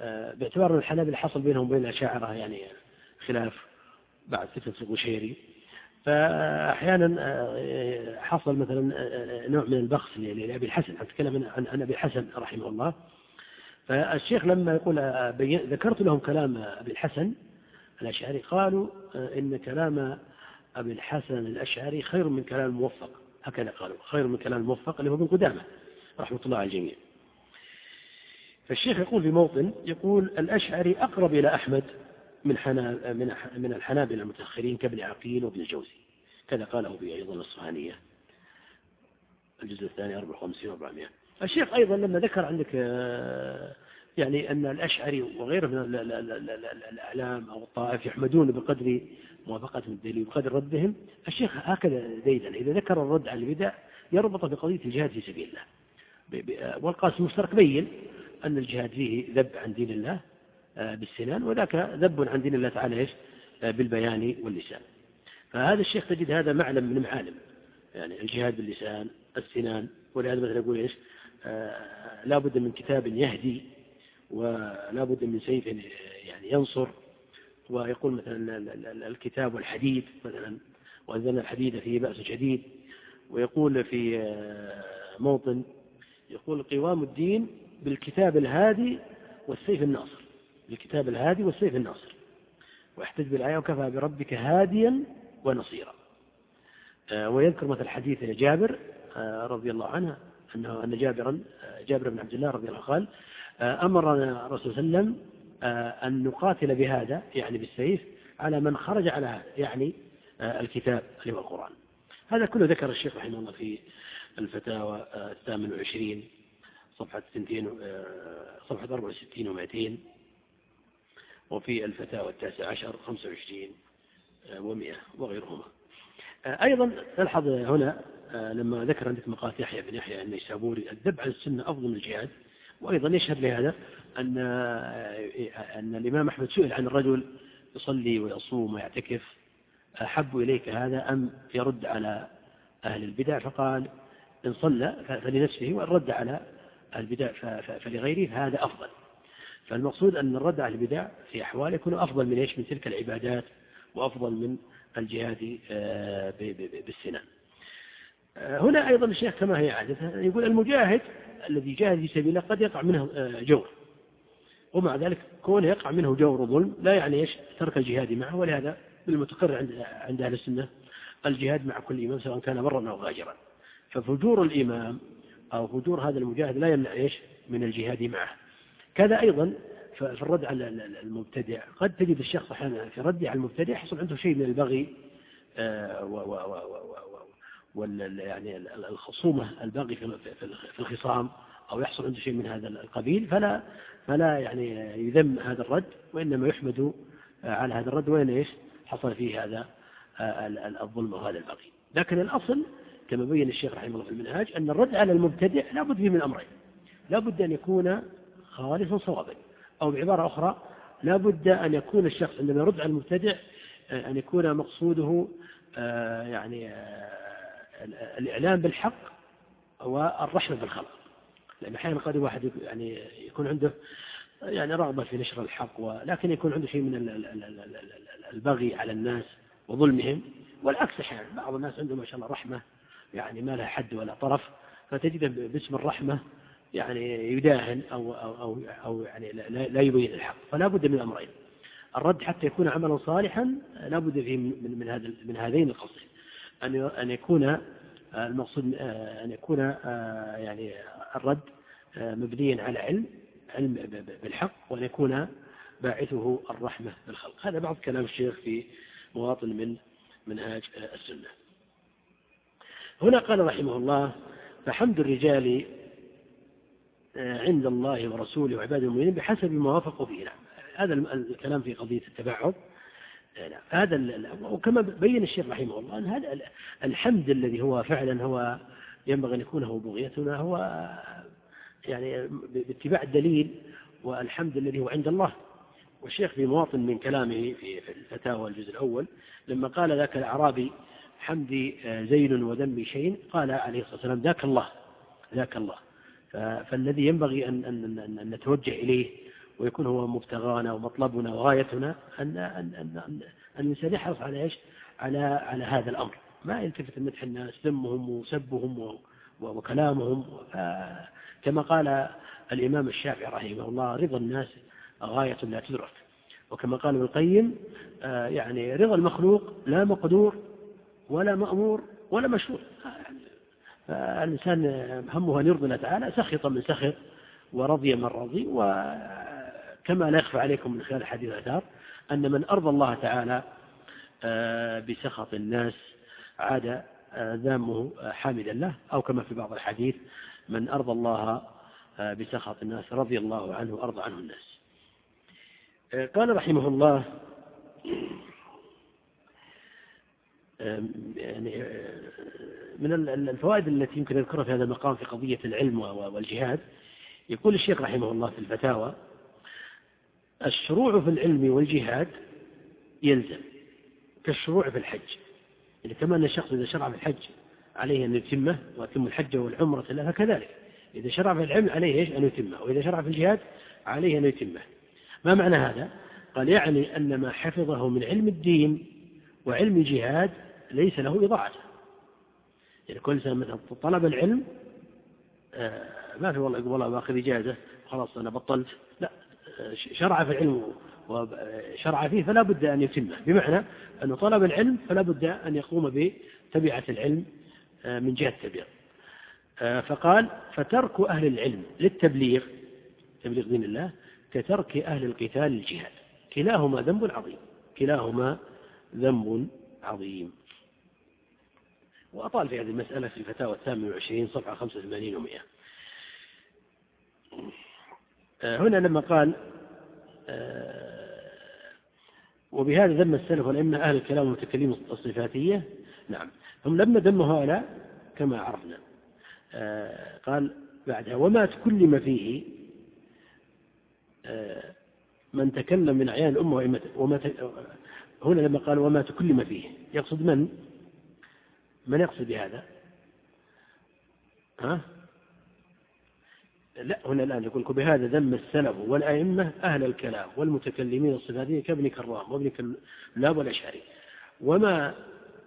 آه، باعتبار أن الحنابلة حصل بينهم وبين الأشاعرة يعني خلاف بعد فتنة القشيري. فأحيانا آه، حصل مثلا آه، نوع من البخس لأبي الحسن أتكلم عن أبي الحسن رحمه الله. فالشيخ لما يقول ذكرت لهم كلام أبي الحسن الأشعري. قالوا إن كلام أبي الحسن الأشعري خير من كلام الموفق. هكذا قالوا خير من كلام الموفق اللي هو ابن قدامة رحمة الله على الجميع. فالشيخ يقول في موطن يقول الأشعري أقرب إلى أحمد من من من الحنابلة المتأخرين كابن عقيل وابن الجوزي. كذا قاله في أيضا الصهانية الجزء الثاني 54 و 400 الشيخ أيضا لما ذكر عندك آه، يعني أن الأشعري وغيره من الأعلام أو الطائف يحمدون بقدر موافقتهم الدليل وبقدر ردهم الشيخ هكذا ديدا إذا ذكر الرد على البدع يربط بقضية الجهاد في سبيل الله. والقاسم المشترك بين أن الجهاد فيه ذب عن دين الله آه، بالسنان وذاك ذب عن دين الله تعالى إيش؟ آه، بالبيان واللسان. فهذا الشيخ تجد هذا معلم من معالم يعني الجهاد باللسان السنان ولهذا مثلا يقول إيش؟ آه، لا بد من كتاب يهدي ولا بد من سيف يعني ينصر. ويقول مثلا الكتاب والحديد مثلا وأنزلنا الحديد فيه بأس شديد. ويقول في موطن يقول قوام الدين بالكتاب الهادي والسيف الناصر. بالكتاب الهادي والسيف الناصر. واحتج بالآية وكفى بربك هاديا ونصيرا. آه، ويذكر مثل حديث جابر آه، رضي الله عنه أنه أن جابرا آه، جابر بن عبد الله رضي الله قال أمرنا الرسول صلى الله عليه وسلم أن نقاتل بهذا يعني بالسيف على من خرج على هذا يعني الكتاب اللي هو القرآن. هذا كله ذكر الشيخ رحمه الله في الفتاوى الثامن والعشرين صفحة سنتين صفحة 64 ومائتين وفي الفتاوى التاسع عشر 25 ومئة وغيرهما. أيضا نلحظ هنا لما ذكر عندك مقالة يحيى بن يحيى النيسابوري الذب عن السنة أفضل من الجهاد. وأيضا يشهد لهذا أن أن الإمام أحمد سئل عن الرجل يصلي ويصوم ويعتكف أحب إليك هذا أم يرد على أهل البدع؟ فقال إن صلى فلنفسه وإن رد على البدع فلغيره فهذا أفضل. فالمقصود أن الرد على البدع في أحوال يكون أفضل من إيش؟ من تلك العبادات وأفضل من الجهاد آه، بالسنان هنا أيضا الشيخ كما هي عادته يقول المجاهد الذي جاهد في سبيل الله قد يقع منه آه، جور. ومع ذلك كونه يقع منه جور وظلم لا يعني إيش؟ ترك الجهاد معه ولهذا بالمتقرر عند عند أهل السنة الجهاد مع كل إمام سواء كان برا أو غاجرا. ففجور الإمام أو هجور هذا المجاهد لا يمنع إيش؟ من الجهاد معه. كذا أيضا في الرد على المبتدع قد تجد الشخص أحيانا في رده على المبتدع يحصل عنده شيء من البغي وال يعني الخصومة الباقي في الخصام أو يحصل عنده شيء من هذا القبيل فلا فلا يعني يذم هذا الرد وإنما يحمد على هذا الرد وين إيش؟ حصل فيه هذا الظلم وهذا البغي لكن الأصل كما بين الشيخ رحمه الله في المنهاج أن الرد على المبتدع لا بد فيه من أمرين. لا بد أن يكون خالصا صوابا أو بعبارة أخرى لا بد أن يكون الشخص عندما يرد على المبتدع أن يكون مقصوده آه، يعني آه، الإعلام بالحق والرحمة بالخلق. لأن أحيانا قد واحد يعني يكون عنده يعني رغبة في نشر الحق ولكن يكون عنده شيء من البغي على الناس وظلمهم. والعكس أحيانا بعض الناس عنده ما شاء الله رحمة يعني ما لها حد ولا طرف فتجده باسم الرحمة يعني يداهن أو, أو, أو, أو يعني لا يبين الحق. فلا بد من أمرين. الرد حتى يكون عملا صالحا لا بد فيه من, من, هذا من هذين القصدين أن يكون المقصود أن يكون يعني الرد مبنيا على علم علم بالحق وأن يكون باعثه الرحمة بالخلق. هذا بعض كلام الشيخ في مواطن من منهاج السنة. هنا قال رحمه الله فحمد الرجال عند الله ورسوله وعباد المؤمنين بحسب ما وافقوا فيه نعم هذا الكلام في قضية التبعض هذا وكما بين الشيخ رحمه الله أن هذا الحمد الذي هو فعلا هو ينبغي أن يكون هو بغيتنا هو يعني باتباع الدليل والحمد الذي هو عند الله. والشيخ في مواطن من كلامه في الفتاوى الجزء الأول لما قال ذاك الأعرابي حمدي زين وذمي شين قال عليه الصلاة والسلام ذاك الله ذاك الله. فالذي ينبغي أن, أن, أن نتوجه إليه ويكون هو مبتغانا ومطلبنا وغايتنا أن, أن, أن, أن الإنسان يحرص على إيش؟ على, على هذا الأمر. ما يلتفت مدح الناس ذمهم وسبهم وكلامهم. كما قال الإمام الشافعي رحمه الله رضا الناس غاية لا تدرك. وكما قال ابن القيم آه، يعني رضا المخلوق لا مقدور ولا مأمور ولا مشروع الإنسان همه أن يرضي الله تعالى سخط من سخط ورضي من رضي وكما لا يخفى عليكم من خلال حديث الأثار أن من أرضى الله تعالى آه، بسخط الناس عاد آه، ذامه حامدا له أو كما في بعض الحديث من أرضى الله آه، بسخط الناس رضي الله عنه وأرضى عنه الناس. قال رحمه الله يعني من الفوائد التي يمكن أذكرها في هذا المقام في قضية العلم والجهاد يقول الشيخ رحمه الله في الفتاوى الشروع في العلم والجهاد يلزم كالشروع في الحج. يعني كما أن الشخص إذا شرع في الحج عليه أن يتمه ويتم الحج والعمرة له فكذلك. إذا شرع في العلم عليه إيش؟ أن يتمه وإذا شرع في الجهاد عليه أن يتمه. ما معنى هذا؟ قال يعني أن ما حفظه من علم الدين وعلم الجهاد ليس له إضاعته يعني كل سنة مثلا طلب العلم آه، ما في والله يقول والله باخذ إجازة خلاص أنا بطلت. لا. شرع في العلم وشرع فيه فلا بد أن يتمه. بمعنى أنه طلب العلم فلا بد أن يقوم بتبعة العلم آه، من جهة التبليغ. فقال فترك أهل العلم للتبليغ تبليغ دين الله كترك أهل القتال للجهاد. كلاهما ذنب عظيم كلاهما ذنب عظيم. وأطال في هذه المسألة في الفتاوى الثامنة والعشرين صفحة 85 ومئة. آه، هنا لما قال آه، وبهذا ذم السلف والأئمة أهل الكلام والمتكلمين الصفاتية. نعم. هم لما ذموا هؤلاء كما عرفنا. آه، قال بعدها وما تكلم فيه من تكلم من أعيان الأمة وإمته وما هنا لما قال وما تكلم فيه يقصد من؟ من يقصد بهذا؟ ها؟ لا هنا الآن يقول بهذا ذم السلف والأئمة أهل الكلام والمتكلمين الصفاتيين كابن كرام وابن كلاب والأشعري وما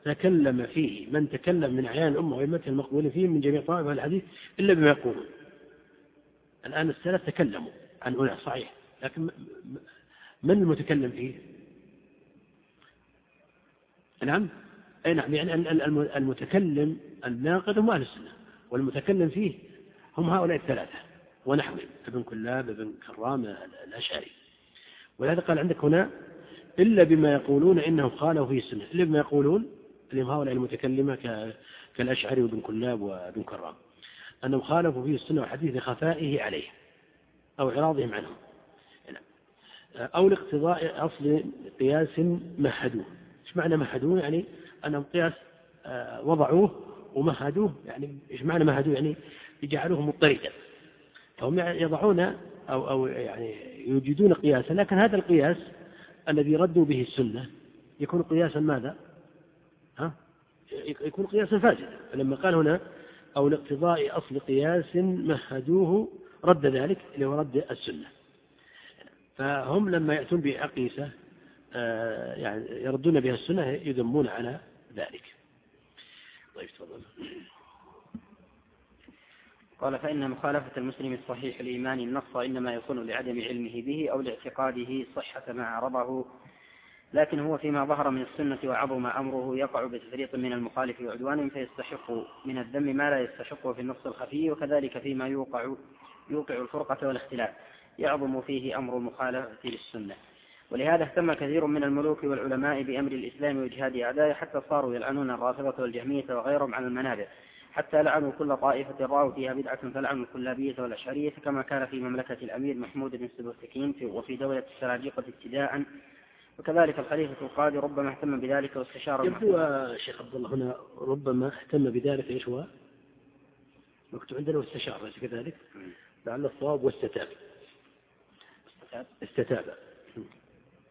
تكلم فيه من تكلم من أعيان الأمة وأئمتها المقبولين فيه من جميع طائفة الحديث إلا بما يقولون. الآن السلف تكلموا عن أناس صحيح. لكن من المتكلم فيه؟ نعم؟ أي نعم يعني المتكلم الناقد هم أهل السنة والمتكلم فيه هم هؤلاء الثلاثة. ونحوهم ابن كلاب ابن كرام الأشعري. ولهذا قال عندك هنا إلا بما يقولون إنهم خالوا في السنة إلا بما يقولون اللي هم هؤلاء المتكلمة كالأشعري وابن كلاب وابن كرام أنهم خالفوا فيه السنة وحديث خفائه عليه أو إعراضهم عنه. أو لاقتضاء أصل قياس مهدوه. إيش معنى مهدوه؟ يعني أنهم قياس آه، وضعوه ومهدوه يعني إيش معنى مهدوه؟ يعني يجعلوه مضطردا. فهم يضعون أو, أو يعني يوجدون قياسا لكن هذا القياس الذي ردوا به السنة يكون قياسا ماذا؟ ها؟ يكون قياسا فاسدا. فلما قال هنا أو لاقتضاء أصل قياس مهدوه رد ذلك اللي هو رد السنة. فهم لما يأتون بأقيسة آه، يعني يردون بها السنة يذمون على ذلك. طيب تفضل.
قال فإن مخالفة المسلم الصحيح الإيمان النص إنما يكون لعدم علمه به أو لاعتقاده صحة ما عرضه لكن هو فيما ظهر من السنة وعظم أمره يقع بتفريط من المخالف وعدوان فيستحق من الذم ما لا يستحقه في النص الخفي وكذلك فيما يوقع يوقع الفرقة والاختلاف. يعظم فيه أمر المخالفة للسنة. ولهذا اهتم كثير من الملوك والعلماء بأمر الإسلام وإجهاد أعدائه حتى صاروا يلعنون الرافضة والجهمية وغيرهم على المنابر. حتى لعنوا كل طائفة رأوا فيها بدعة فلعنوا الكلابية والأشعرية كما كان في مملكة الأمير محمود بن سبوتكين وفي دولة السلاجقة ابتداء. وكذلك الخليفة القاضي ربما اهتم بذلك واستشار
يبدو شيخ عبد الله هنا ربما اهتم بذلك إيش هو؟ مكتوب عندنا واستشار أليس كذلك؟ لعل الصواب واستتاب. استتاب؟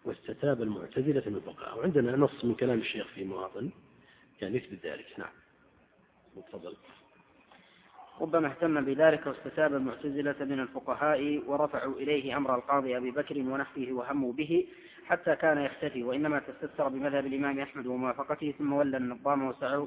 واستتاب المعتزلة من الفقهاء. وعندنا نص من كلام الشيخ في مواطن يعني يثبت ذلك. نعم. تفضل
ربما اهتم بذلك واستتاب المعتزلة من الفقهاء ورفعوا إليه أمر القاضي أبي بكر ونحوه وهموا به حتى كان يختفي وإنما تستر بمذهب الإمام أحمد وموافقته ثم ولى النظام وسعوا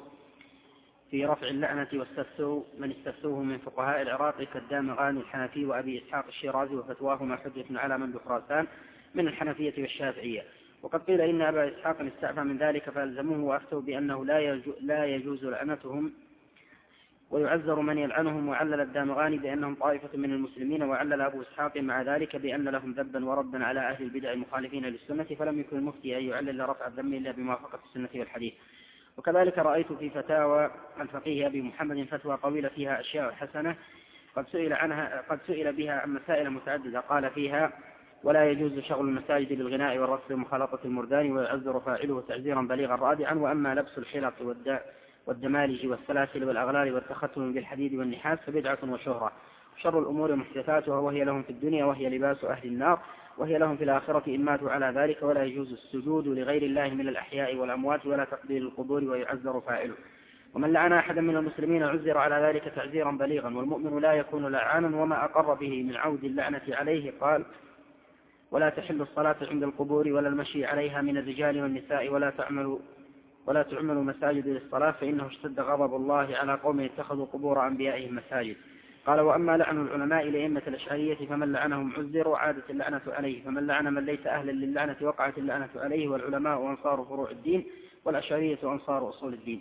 في رفع اللعنة واستفتوا من استفتوه من فقهاء العراق كالدامغاني الحنفي وأبي إسحاق الشيرازي وفتواهما حجة على من بخراسان من الحنفية والشافعية. وقد قيل إن أبا إسحاق استعفى من ذلك فألزموه وأفتوا بأنه لا, لا يجوز لعنتهم ويعذر من يلعنهم وعلل الدامغاني بأنهم طائفة من المسلمين وعلل أبو إسحاق مع ذلك بأن لهم ذبا وردا على أهل البدع المخالفين للسنة فلم يكن المفتي أن يعلل رفع الذم إلا بموافقة السنة والحديث. وكذلك رأيت في فتاوى الفقيه أبي محمد فتوى طويلة فيها أشياء حسنة قد سئل عنها قد سئل بها عن مسائل متعددة. قال فيها ولا يجوز شغل المساجد بالغناء والرقص ومخالطة المردان ويعذر فاعله تعزيرا بليغا رادعا وأما لبس الحلق والدمالج والسلاسل والأغلال والتختم بالحديد والنحاس فبدعة وشهرة. شر الأمور محدثاتها وهي لهم في الدنيا وهي لباس أهل النار وهي لهم في الآخرة إن ماتوا على ذلك ولا يجوز السجود لغير الله من الأحياء والأموات ولا تقبيل القبور ويعذر فاعله ومن لعن أحدا من المسلمين عذر على ذلك تعزيرا بليغا والمؤمن لا يكون لعانا وما أقر به من عود اللعنة عليه قال ولا تحل الصلاة عند القبور ولا المشي عليها من الرجال والنساء ولا تعمل ولا تعمل مساجد للصلاة فإنه اشتد غضب الله على قوم اتخذوا قبور أنبيائهم مساجد. قال وأما لعن العلماء لأئمة الأشعرية فمن لعنهم عزر وعادت اللعنة عليه. فمن لعن من ليس أهلا للعنة وقعت اللعنة عليه والعلماء أنصار فروع الدين والأشعرية أنصار أصول الدين.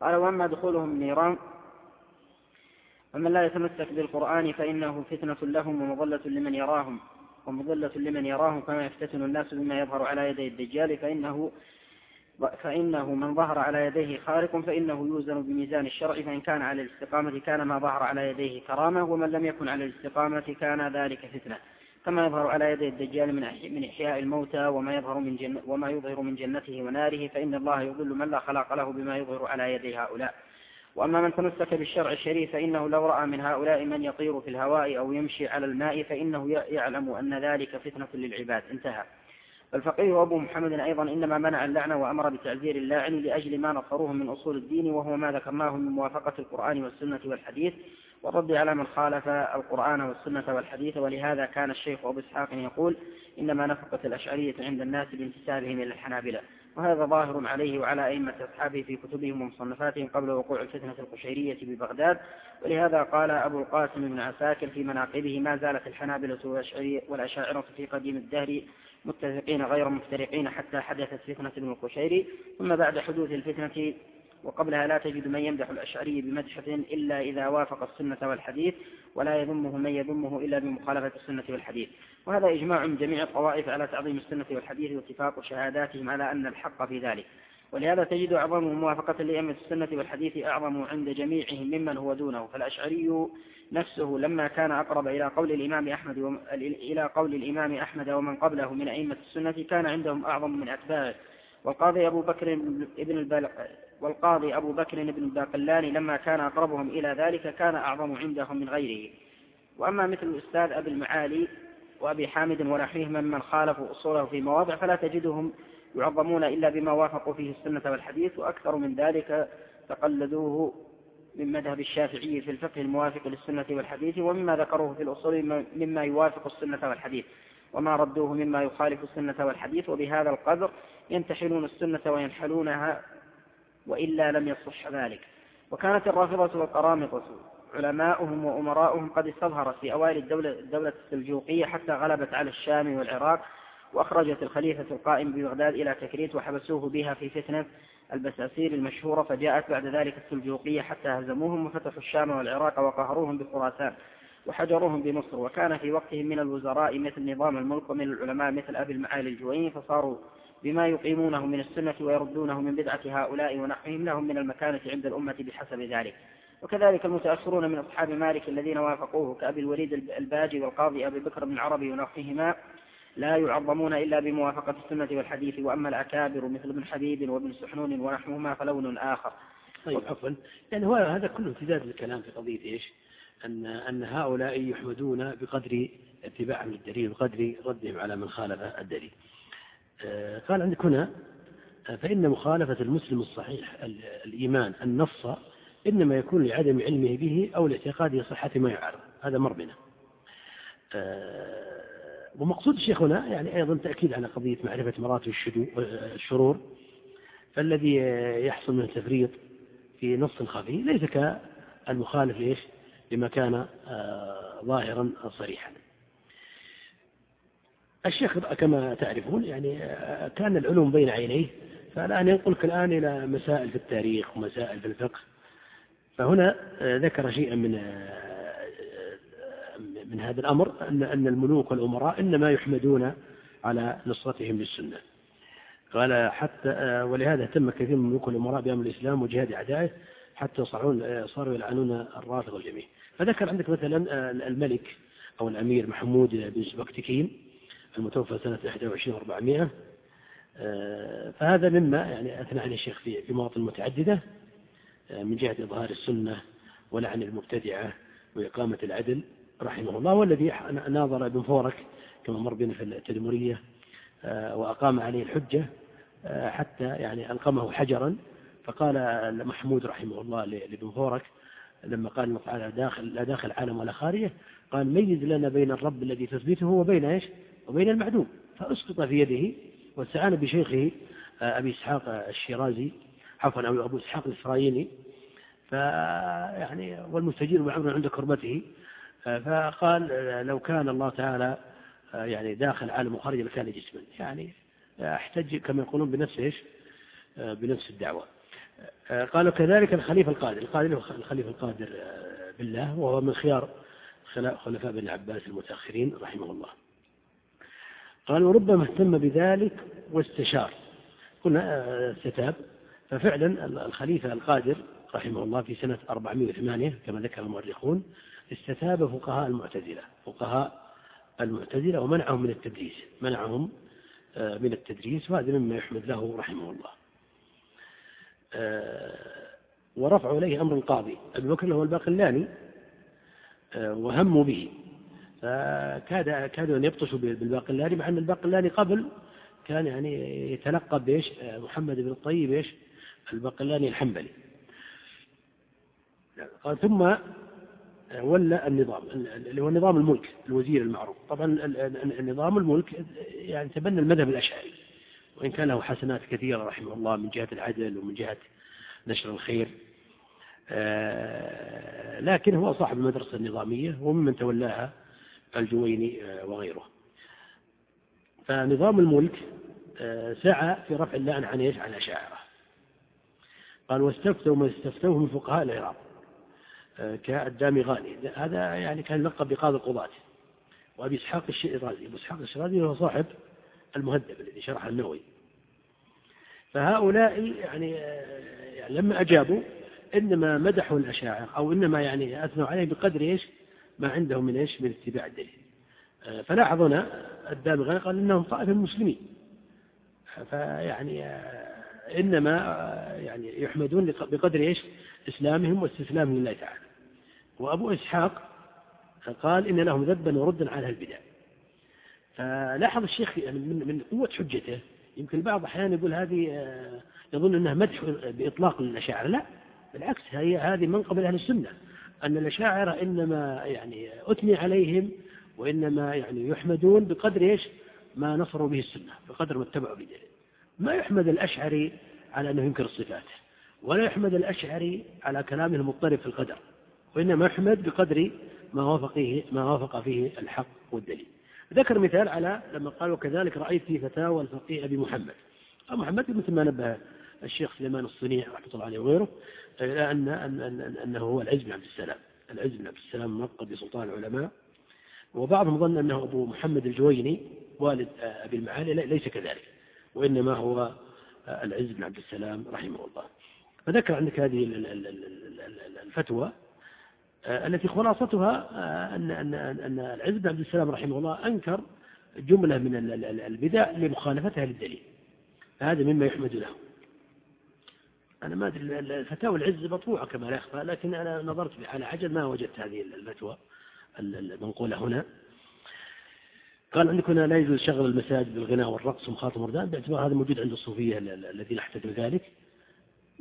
قال وأما دخولهم النيران فمن لا يتمسك بالقرآن فإنه فتنة لهم ومضلة لمن يراهم. ومضلة لمن يراهم كما يفتتن الناس بما يظهر على يدي الدجال فإنه فإنه من ظهر على يديه خارق فإنه يوزن بميزان الشرع فإن كان على الاستقامة كان ما ظهر على يديه كرامة ومن لم يكن على الاستقامة كان ذلك فتنة. كما يظهر على يدي الدجال من من إحياء الموتى وما يظهر من جن وما يظهر من جنته وناره فإن الله يضل من لا خلاق له بما يظهر على يدي هؤلاء. وأما من تمسك بالشرع الشريف فإنه لو رأى من هؤلاء من يطير في الهواء أو يمشي على الماء فإنه يعلم أن ذلك فتنة للعباد. انتهى. فالفقيه أبو محمد أيضا إنما منع اللعنة وأمر بتعزير اللاعن لأجل ما نصروه من أصول الدين وهو ما ذكرناه من موافقة القرآن والسنة والحديث والرد على من خالف القرآن والسنة والحديث. ولهذا كان الشيخ أبو إسحاق يقول إنما نفقت الأشعرية عند الناس بانتسابهم إلى الحنابلة. وهذا ظاهر عليه وعلى أئمة أصحابه في كتبهم ومصنفاتهم قبل وقوع الفتنة القشيرية ببغداد. ولهذا قال أبو القاسم بن عساكر في مناقبه ما زالت الحنابلة والأشاعرة في قديم الدهر متفقين غير مفترقين حتى حدثت فتنة ابن القشيري. ثم بعد حدوث الفتنة وقبلها لا تجد من يمدح الأشعري بمدحة إلا إذا وافق السنة والحديث ولا يذمه من يذمه إلا بمخالفة السنة والحديث. وهذا إجماع جميع الطوائف على تعظيم السنة والحديث واتفاق شهاداتهم على أن الحق في ذلك. ولهذا تجد أعظمهم موافقة لأئمة السنة والحديث أعظم عند جميعهم ممن هو دونه فالأشعري نفسه لما كان أقرب إلى قول الإمام أحمد و... إلى قول الإمام أحمد ومن قبله من أئمة السنة كان عندهم أعظم من أتباعه. والقاضي أبو بكر ابن البل... والقاضي أبو بكر بن الباقلاني لما كان أقربهم إلى ذلك كان أعظم عندهم من غيره. وأما مثل الأستاذ أبي المعالي وأبي حامد ونحوهم ممن خالفوا أصوله في مواضع فلا تجدهم يعظمون إلا بما وافقوا فيه السنة والحديث وأكثر من ذلك تقلدوه من مذهب الشافعي في الفقه الموافق للسنة والحديث ومما ذكروه في الأصول مما يوافق السنة والحديث وما ردوه مما يخالف السنة والحديث وبهذا القدر ينتحلون السنة وينحلونها وإلا لم يصح ذلك. وكانت الرافضة والقرامطة علماؤهم وأمراؤهم قد استظهرت في أوائل الدولة, الدولة السلجوقية حتى غلبت على الشام والعراق وأخرجت الخليفة القائم ببغداد إلى تكريت وحبسوه بها في فتنة البساسير المشهورة فجاءت بعد ذلك السلجوقية حتى هزموهم وفتحوا الشام والعراق وقهروهم بخراسان وحجروهم بمصر. وكان في وقتهم من الوزراء مثل نظام الملك ومن العلماء مثل أبي المعالي الجويني فصاروا بما يقيمونه من السنة ويردونه من بدعة هؤلاء ونحوهم لهم من المكانة عند الأمة بحسب ذلك. وكذلك المتأخرون من أصحاب مالك الذين وافقوه كأبي الوليد الباجي والقاضي أبي بكر بن العربي ونحوهما لا يعظمون إلا بموافقة السنة والحديث وأما الأكابر مثل ابن حبيب وابن سحنون ونحوهما فلون آخر.
طيب عفوا. يعني هو هذا كله امتداد للكلام في قضية إيش؟ أن, أن هؤلاء يحمدون بقدر اتباعهم للدليل وقدر ردهم على من خالف الدليل. آه، قال عندك هنا آه، فإن مخالفة المسلم الصحيح الإيمان النص إنما يكون لعدم علمه به أو لاعتقاده صحة ما يعارض. هذا مر بنا آه، ومقصود الشيخ هنا يعني أيضا تأكيد على قضية معرفة مراتب الشرور فالذي يحصل من التفريط في نص خفي ليس كالمخالف ليش؟ لما كان آه، ظاهرا صريحا. الشيخ كما تعرفون يعني آه، كان العلوم بين عينيه فالآن ينقلك الآن إلى مسائل في التاريخ ومسائل في الفقه. فهنا آه، ذكر شيئا من من هذا الأمر أن أن الملوك والأمراء إنما يحمدون على نصرتهم للسنة. قال حتى ولهذا اهتم كثير من الملوك والأمراء بأمر الإسلام وجهاد أعدائه حتى صاروا صاروا يلعنون الرافض والجميع. فذكر عندك مثلا الملك أو الأمير محمود بن سبكتكين المتوفى سنة 21 و400 فهذا مما يعني أثنى عليه الشيخ في مواطن متعددة من جهة إظهار السنة ولعن المبتدعة وإقامة العدل. رحمه الله والذي ناظر ابن فورك كما مر بنا في التدمرية آه، وأقام عليه الحجة آه، حتى يعني ألقمه حجرا. فقال محمود رحمه الله لابن فورك لما قال تعالى داخل لا داخل عالم ولا خارجه قال ميز لنا بين الرب الذي تثبته وبين إيش؟ وبين المعدوم. فأسقط في يده واستعان بشيخه آه، أبي إسحاق الشيرازي عفوا أبو إسحاق الإسرائيلي. فيعني والمستجير بالامر عند كربته. فقال لو كان الله تعالى يعني داخل عالم وخارج لكان جسما. يعني أحتج كما يقولون بنفس إيش؟ بنفس الدعوة. قالوا كذلك الخليفة القادر. القادر الخليفة القادر بالله وهو من خيار خلفاء بن عباس المتأخرين رحمه الله. قال وربما اهتم بذلك واستشار. قلنا استتاب. ففعلا الخليفة القادر رحمه الله في سنة 408 كما ذكر المؤرخون استتاب فقهاء المعتزلة. فقهاء المعتزلة ومنعهم من التدريس. منعهم آه، من التدريس وهذا مما يحمد له رحمه الله. آه، ورفعوا إليه أمر القاضي. أبي بكر هو الباقلاني آه، وهموا به. فكاد كادوا أن يبطشوا بالباقلاني مع أن الباقلاني قبل كان يعني يتلقب بإيش؟ محمد بن الطيب إيش؟ الباقلاني الحنبلي. قال ثم ولا النظام اللي هو نظام الملك الوزير المعروف. طبعا النظام الملك يعني تبنى المذهب الأشعري. وإن كان له حسنات كثيرة رحمه الله من جهة العدل ومن جهة نشر الخير. آه، لكن هو صاحب المدرسة النظامية وممن تولاها الجويني آه، وغيره. فنظام الملك آه، سعى في رفع اللعن عن إيش؟ عن الأشاعرة. قال واستفتوا ما استفتوه من فقهاء العراق. كالدامغاني هذا يعني كان لقب بقاضي القضاة. وأبي إسحاق الشيرازي أبو إسحاق الشيرازي هو صاحب المهذب الذي شرح النووي. فهؤلاء يعني, يعني لما أجابوا إنما مدحوا الأشاعر أو إنما يعني أثنوا عليه بقدر إيش؟ ما عندهم من إيش؟ من اتباع الدليل. فلاحظ هنا الدامغاني قال إنهم طائفة المسلمين فيعني إنما يعني يحمدون بقدر إيش؟ إسلامهم واستسلامهم لله تعالى. وأبو إسحاق قال إن لهم ذبا وردا على البدع. فلاحظ الشيخ من من قوة حجته. يمكن البعض أحيانا يقول هذه يظن أنها مدح بإطلاق للأشاعرة لا بالعكس هي هذه من قبل أهل السنة. أن الأشاعرة إنما يعني أثني عليهم وإنما يعني يحمدون بقدر إيش؟ ما نصروا به السنة بقدر ما اتبعوا بدليل ما يحمد الأشعري على أنه ينكر الصفات ولا يحمد الأشعري على كلامه المضطرب في القدر. وإنما يحمد بقدر ما وافق ما وافق فيه الحق والدليل. ذكر مثال على لما قال وكذلك رأيت في فتاوى الفقيه أبي محمد. أبو محمد مثل ما نبه الشيخ سليمان الصنيع رحمة الله عليه وغيره إلى أن أن أن أنه هو العز بن عبد السلام. العز بن عبد السلام ملقب بسلطان العلماء. وبعضهم ظن أنه أبو محمد الجويني والد أبي المعالي ليس كذلك. وإنما هو العز بن عبد السلام رحمه الله. فذكر عندك هذه الفتوى. التي خلاصتها أن أن أن العز بن عبد السلام رحمه الله أنكر جملة من البدع لمخالفتها للدليل. هذا مما يحمد له. أنا ما أدري الفتاوى العز مطبوعة كما لا يخفى لكن أنا نظرت على عجل ما وجدت هذه الفتوى المنقولة هنا. قال عندك هنا لا يجوز شغل المساجد بالغناء والرقص ومخاطب وردان باعتبار هذا موجود عند الصوفية الذين احتجوا ذلك.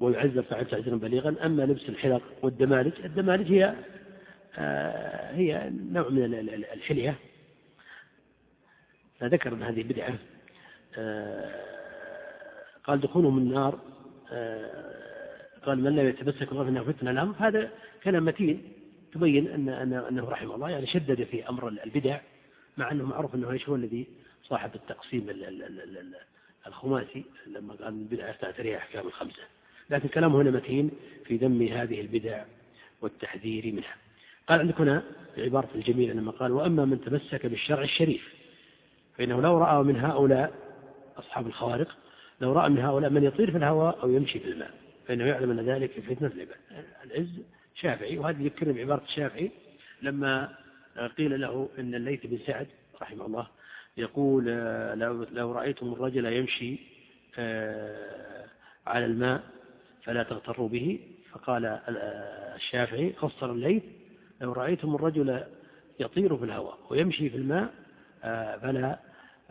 ويعذر فعل تعذيرا بليغا. أما لبس الحلق والدمالج الدمالج هي آه هي نوع من الحلية. فذكر أن هذه بدعة آه قال دخولهم النار آه قال من لا يتمسك الله فإنه فتنة الأمر هذا كلام متين تبين أن أنه رحمه الله يعني شدد في أمر البدع مع أنه معروف أنه إيش هو الذي صاحب التقسيم الخماسي لما قال البدع تعتريها أحكام الخمسة لكن كلامه هنا متين في ذم هذه البدع والتحذير منها. قال عندك هنا عبارة الجميلة لما قال وأما من تمسك بالشرع الشريف فإنه لو رأى من هؤلاء أصحاب الخوارق لو رأى من هؤلاء من يطير في الهواء أو يمشي في الماء فإنه يعلم أن ذلك فتنة العباد. العز شافعي وهذا يذكرني بعبارة الشافعي لما قيل له أن الليث بن سعد رحمه الله يقول لو, لو رأيتم الرجل يمشي آه، على الماء فلا تغتروا به. فقال الشافعي خصر الليث لو رأيتم الرجل يطير في الهواء ويمشي في الماء آه، فلا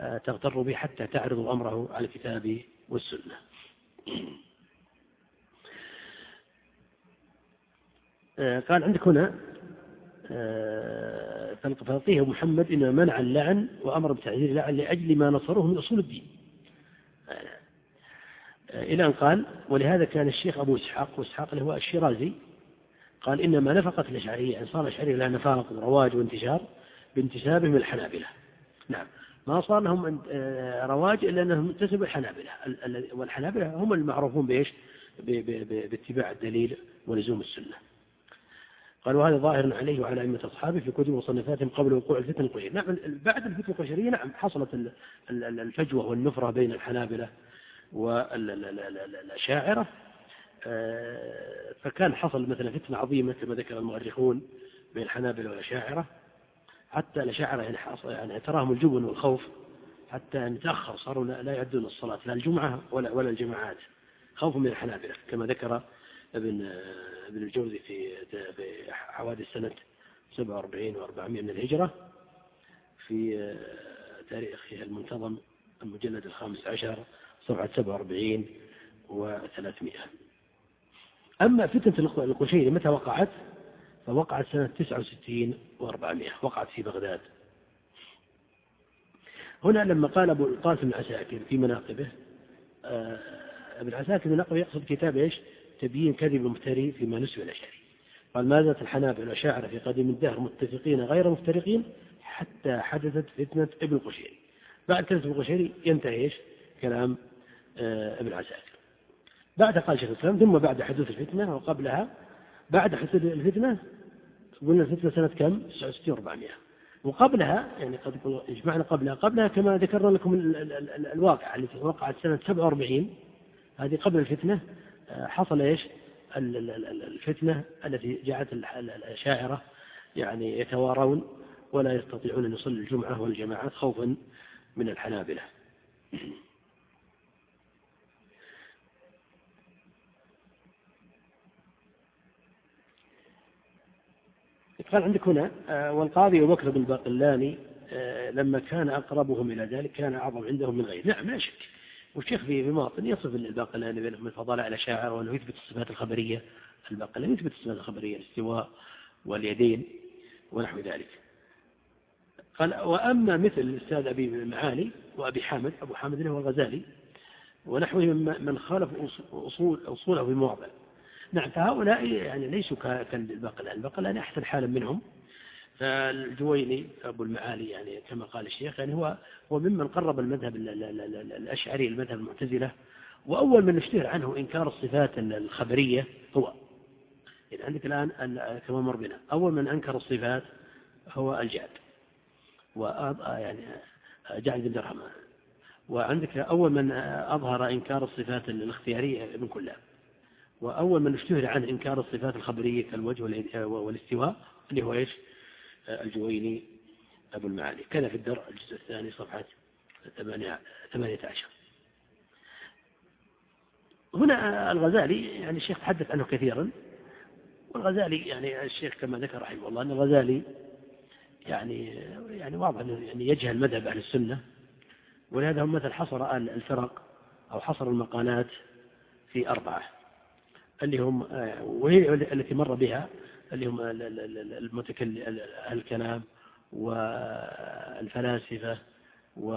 آه، تغتروا به حتى تعرضوا أمره على الكتاب والسنة. قال عندك هنا فلقيه محمد إنما منع اللعن وأمر بتعزير اللعن لأجل ما نصروه من أصول الدين. إلى أن قال ولهذا كان الشيخ أبو إسحاق وإسحاق اللي هو الشيرازي قال إنما نفقت الأشعرية يعني صار الأشعرية لها نفاق ورواج وانتشار بانتسابهم الحنابلة نعم. ما صار لهم آه، رواج إلا أنهم انتسبوا الحنابلة والحنابلة هم المعروفون بإيش؟ باتباع الدليل ولزوم السنة. قال وهذا ظاهر عليه وعلى أئمة أصحابه في كتب وصنفاتهم قبل وقوع الفتن القشرية نعم بعد الفتن القشرية نعم حصلت الفجوة والنفرة بين الحنابلة والأشاعرة آه، فكان حصل مثلا فتنة عظيمة كما ذكر المؤرخون بين الحنابلة والأشاعرة حتى الأشاعرة يعني, يعني تراهم الجبن والخوف حتى أن تأخر صاروا لا يعدون الصلاة لا الجمعة ولا, ولا الجماعات خوف من الحنابلة كما ذكر ابن ابن الجوزي في في حوادث سنة 47 و400 من الهجرة في تاريخه المنتظم المجلد الخامس عشر صفحة 47 و300 أما فتنة القشيري متى وقعت؟ فوقعت سنة 69 و400 وقعت في بغداد هنا لما قال أبو القاسم العساكر في مناقبه آه، ابن عساكر مناقبه يقصد كتاب إيش؟ تبيين كذب المفتري فيما نسب الأشعري قال ما زالت الحنابل والأشاعرة في قديم الدهر متفقين غير مفترقين حتى حدثت فتنة ابن القشيري بعد فتنة ابن القشيري ينتهي إيش؟ كلام ابن عساكر بعد قال شيخ الإسلام ثم بعد حدوث الفتنة وقبلها بعد حدوث الفتنة قلنا الفتنة سنة كم؟ 69 400 وقبلها يعني قد إجمعنا قبلها قبلها كما ذكرنا لكم الواقع التي وقعت سنة 47 هذه قبل الفتنة آه، حصل إيش؟ الفتنة التي جعلت الأشاعرة يعني يتوارون ولا يستطيعون أن يصلوا الجمعة والجماعات خوفا من الحنابلة. قال عندك هنا آه، والقاضي أبو بكر بن باقلاني آه، لما كان أقربهم إلى ذلك كان أعظم عندهم من غيره نعم لا شك. والشيخ في مواطن يصف الباقلاني بينهم من فضائل على شاعر وأنه يثبت الصفات الخبرية. الباقلاني يثبت الصفات الخبرية الاستواء واليدين ونحو ذلك. قال وأما مثل الأستاذ أبي معالي وأبي حامد أبو حامد هو الغزالي ونحوه من خالف أصول أصوله في مواضع. نعم فهؤلاء يعني ليسوا كالبقلان البقلان أحسن حالا منهم. فالجويني أبو المعالي يعني كما قال الشيخ يعني هو هو ممن قرب المذهب الأشعري المذهب المعتزلة وأول من اشتهر عنه إنكار الصفات الخبرية هو. يعني عندك الآن كما مر بنا أول من أنكر الصفات هو الجعد يعني جعد بن درهم. وعندك أول من أظهر إنكار الصفات الاختيارية ابن كلاب. وأول من اشتهر عن إنكار الصفات الخبرية كالوجه والاستواء اللي هو إيش؟ الجويني أبو المعالي. كان في الدرع الجزء الثاني صفحة ثمانية عشر. هنا الغزالي يعني الشيخ تحدث عنه كثيرا والغزالي يعني الشيخ كما ذكر رحمه الله أن الغزالي يعني يعني واضح أنه يعني يجهل مذهب أهل السنة ولهذا هم مثل حصر الفرق أو حصر المقالات في أربعة. اللي هم وهي التي مر بها اللي هم المتكلم الكلام والفلاسفة و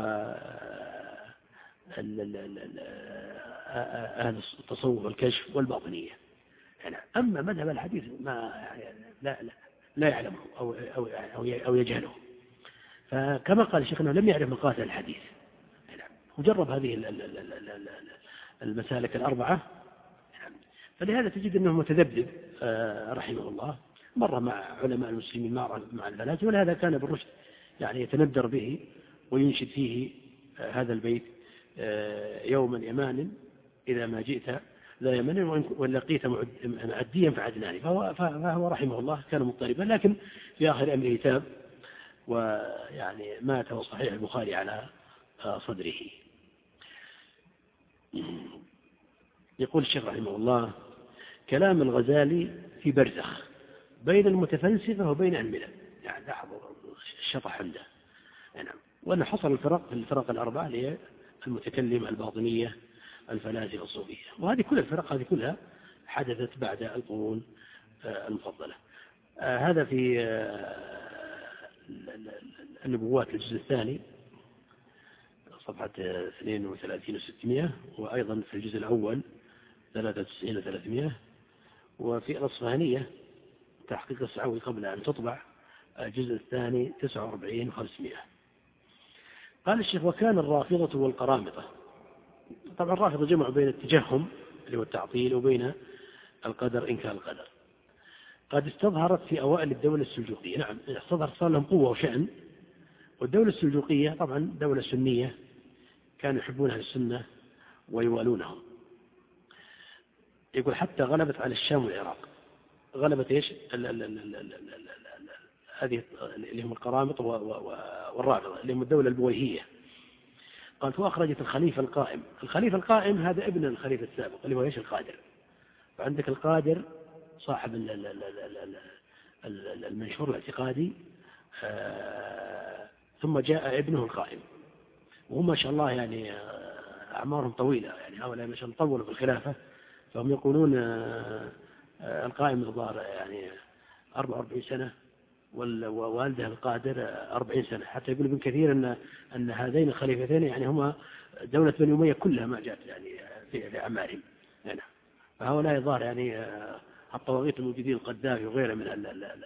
أهل التصوف والكشف والباطنية يعني أما مذهب الحديث ما يعني لا لا لا يعلمه أو أو أو أو يجهله فكما قال الشيخ لم يعرف مقاتل الحديث يعني وجرب هذه المسالك الأربعة فلهذا تجد أنه متذبذب آه، رحمه الله. مر مع علماء المسلمين مع الفلاسفة ولهذا كان بالرشد يعني يتندر به وينشد فيه آه، هذا البيت آه، يوما يمان إذا ما جئت لا يمن وإن لقيت معديا فعدناني فهو, فهو رحمه الله كان مضطربا لكن في آخر أمره تاب ويعني مات وصحيح البخاري على صدره. يقول الشيخ رحمه الله كلام الغزالي في برزخ بين المتفلسفة وبين الملل يعني لاحظوا الشطح عنده. نعم وأنه حصل الفرق في الفرق الأربعة اللي هي المتكلم الباطنية الفلاسفة الصوفية. وهذه كل الفرق هذه كلها حدثت بعد القرون آه، المفضلة. آه، هذا في آه، النبوات الجزء الثاني صفحة 32 و600 وأيضا في الجزء الأول 93 و 300 وفي الأصفهانية تحقيق السعوي قبل أن تطبع الجزء الثاني 49 و 500 قال الشيخ وكان الرافضة والقرامطة. طبعا الرافضة جمعوا بين التجهم اللي هو التعطيل وبين القدر إن كان القدر. قد استظهرت في أوائل الدولة السلجوقية. نعم استظهرت صار لهم قوة وشأن. والدولة السلجوقية طبعا دولة سنية كانوا يحبون أهل السنة ويوالونهم. يقول حتى غلبت على الشام والعراق غلبت إيش هذه اللي هم القرامط والرافضة اللي هم الدولة البويهية قال فأخرجت الخليفة القائم الخليفة القائم هذا ابن الخليفة السابق اللي هو إيش القادر فعندك القادر صاحب المنشور الاعتقادي آه، ثم جاء ابنه القائم وهم ما شاء الله يعني آه، أعمارهم طويلة يعني هؤلاء ما شاء الله طولوا في الخلافة فهم يقولون آه، القائم الظاهر يعني 44 سنة ووالده القادر أربعين سنة. حتى يقول ابن كثير أن أن هذين الخليفتين يعني هما دولة بني أمية كلها ما جاءت يعني في أعمارهم يعني فهؤلاء الظاهر يعني آه، الطواغيت الموجودين القذافي وغيره من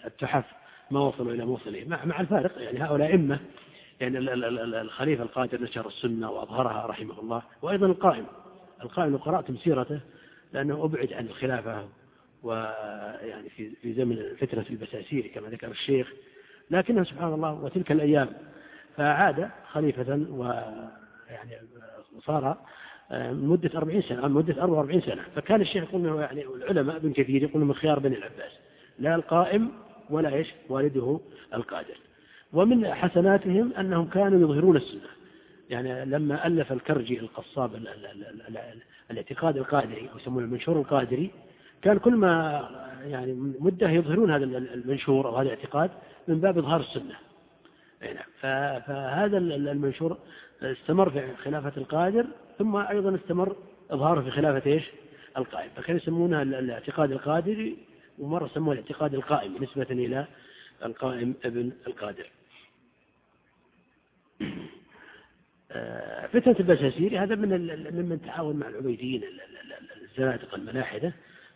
التحف ما وصلوا إلى موصله مع مع الفارق يعني هؤلاء إمة يعني الخليفة القادر نشر السنة وأظهرها رحمه الله وأيضا القائم. القائم لو قرأتم سيرته لأنه أبعد عن الخلافة
ويعني في في زمن فترة البساسير كما ذكر الشيخ. لكنه سبحان الله وتلك الأيام فعاد خليفة ويعني صار آه، مدة 40 سنة مدة 44 سنة. فكان الشيخ يقول انه يعني العلماء ابن كثير يقول من خيار بني العباس. لا القائم ولا إيش؟ والده القادر. ومن حسناتهم أنهم كانوا يظهرون السنة. يعني لما ألف الكرجي القصاب الاعتقاد القادري أو يسمونه المنشور القادري كان كل ما يعني مدة يظهرون هذا المنشور أو هذا الاعتقاد من باب إظهار السنة. نعم. فهذا المنشور استمر في خلافة القادر ثم أيضا استمر إظهاره في خلافة إيش؟ القائم. فكانوا يسمونها الاعتقاد القادري ومرة سموه الاعتقاد القائم نسبة إلى القائم ابن القادر. فتنة البشاشيري هذا من ممن تعاون مع العبيديين الزنادقة الملاحدة.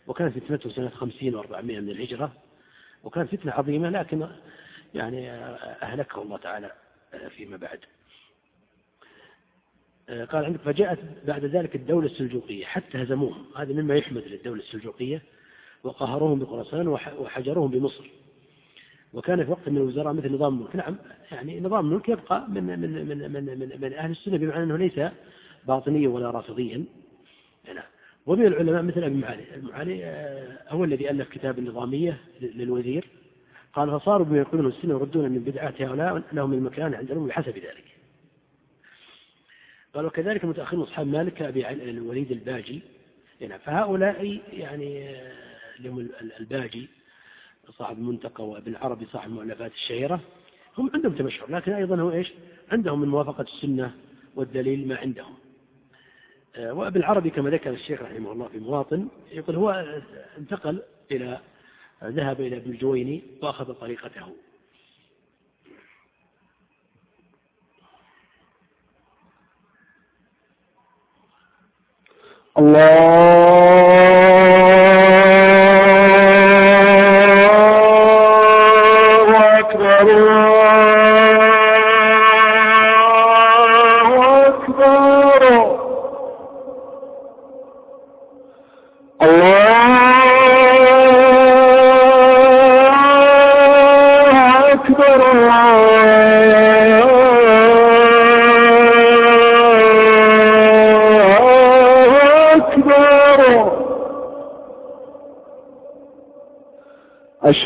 وكانت فتنته سنة خمسين وأربعمائة من الهجرة. وكانت فتنة عظيمة لكن يعني أهلكه الله تعالى فيما بعد. قال عندك فجاءت بعد ذلك الدولة السلجوقية حتى هزموهم. هذا مما يحمد للدولة السلجوقية. وقهروهم بخراسان وحجروهم بمصر. وكان في وقت من الوزراء مثل نظام الملك نعم يعني نظام الملك يبقى من من من من من, من أهل السنة بمعنى أنه ليس باطنيا ولا رافضيا. نعم. ومن العلماء مثل أبي معالي المعالي آه، هو الذي ألف كتاب النظامية للوزير. قال فصاروا بما يقولون السنة يردون من بدعات هؤلاء لهم المكان عند الأمم بحسب ذلك. قال وكذلك متأخرون أصحاب مالك كأبي الوليد الباجي. يعني فهؤلاء يعني آه، لهم الباجي صاحب المنتقى وابن عربي صاحب المؤلفات الشهيرة هم عندهم تمشهر لكن أيضا هو إيش؟ عندهم من موافقة السنة والدليل ما عندهم. آه، وابن العربي كما ذكر الشيخ رحمه الله في مواطن يقول هو انتقل إلى ذهب إلى ابن الجويني وأخذ طريقته. الله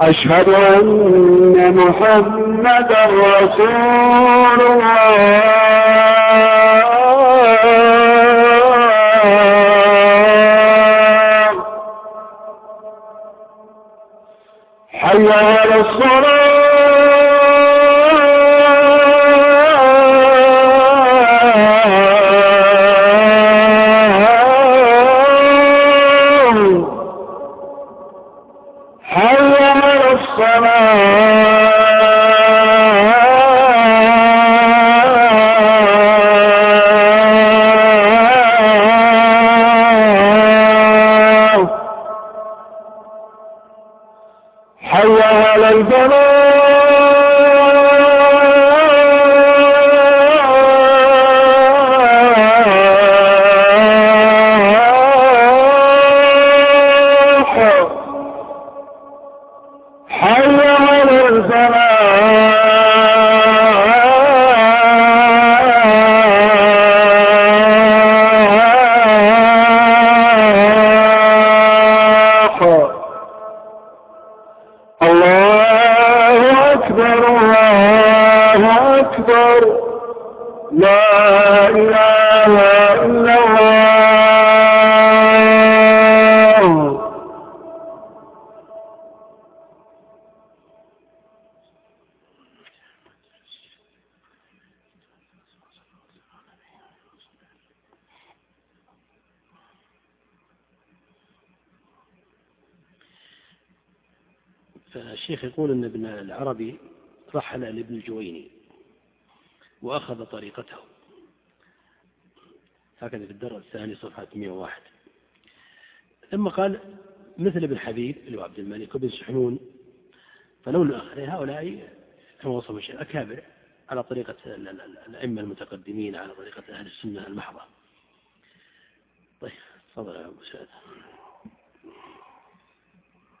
أشهد أن محمد رسول الله. حي على
حبيب اللي هو عبد الملك وابن سحنون فلون آخر هؤلاء كما وصف الشيخ أكابر على طريقة الأئمة المتقدمين على طريقة أهل السنة المحضة. طيب تفضل يا أبو سعد.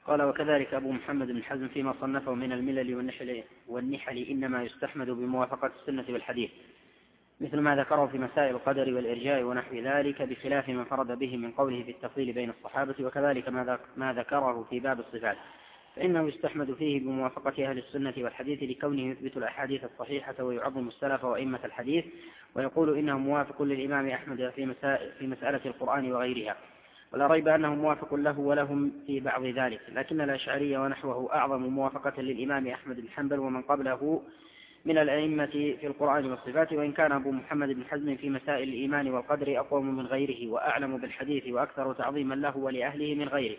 قال وكذلك أبو محمد بن حزم فيما صنفه من الملل والنحل, والنحل إنما يستحمد بموافقة السنة والحديث. مثل ما ذكره في مسائل القدر والإرجاء ونحو ذلك بخلاف من فرد به من قوله في التفضيل بين الصحابة وكذلك ما ذكره في باب الصفات. فإنه يستحمد فيه بموافقة أهل السنة والحديث لكونه يثبت الأحاديث الصحيحة ويعظم السلف وأئمة الحديث ويقول إنه موافق للإمام أحمد في, في مسألة القرآن وغيرها. ولا ريب أنه موافق له ولهم في بعض ذلك لكن الأشعرية ونحوه أعظم موافقة للإمام أحمد بن حنبل ومن قبله من الأئمة في القرآن والصفات وإن كان أبو محمد بن حزم في مسائل الإيمان والقدر أقوم من غيره وأعلم بالحديث وأكثر تعظيما له ولأهله من غيره.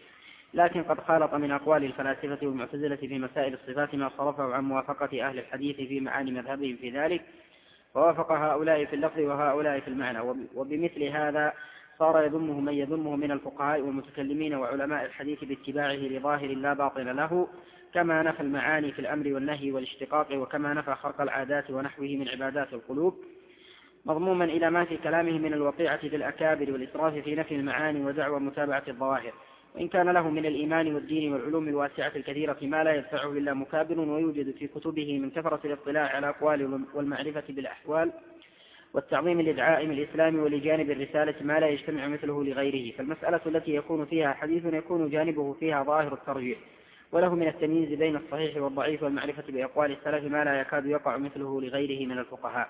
لكن قد خالط من أقوال الفلاسفة والمعتزلة في مسائل الصفات ما صرفه عن موافقة أهل الحديث في معاني مذهبهم في ذلك. فوافق هؤلاء في اللفظ وهؤلاء في المعنى. وبمثل هذا صار يذمه من يذمه من الفقهاء والمتكلمين وعلماء الحديث باتباعه لظاهر لا باطن له كما نفى المعاني في الأمر والنهي والاشتقاق وكما نفى خرق العادات ونحوه من عبادات القلوب. مضموما إلى ما في كلامه من الوقيعة في الأكابر والإسراف في نفي المعاني ودعوى متابعة الظواهر. وإن كان له من الإيمان والدين والعلوم الواسعة الكثيرة ما لا يدفعه إلا مكابر ويوجد في كتبه من كثرة الاطلاع على الأقوال والمعرفة بالأحوال. والتعظيم لدعائم الإسلام ولجانب الرسالة ما لا يجتمع مثله لغيره فالمسألة التي يكون فيها حديث يكون جانبه فيها ظاهر الترجيح وله من التمييز بين الصحيح والضعيف والمعرفة بأقوال السلف ما لا يكاد يقع مثله لغيره من الفقهاء.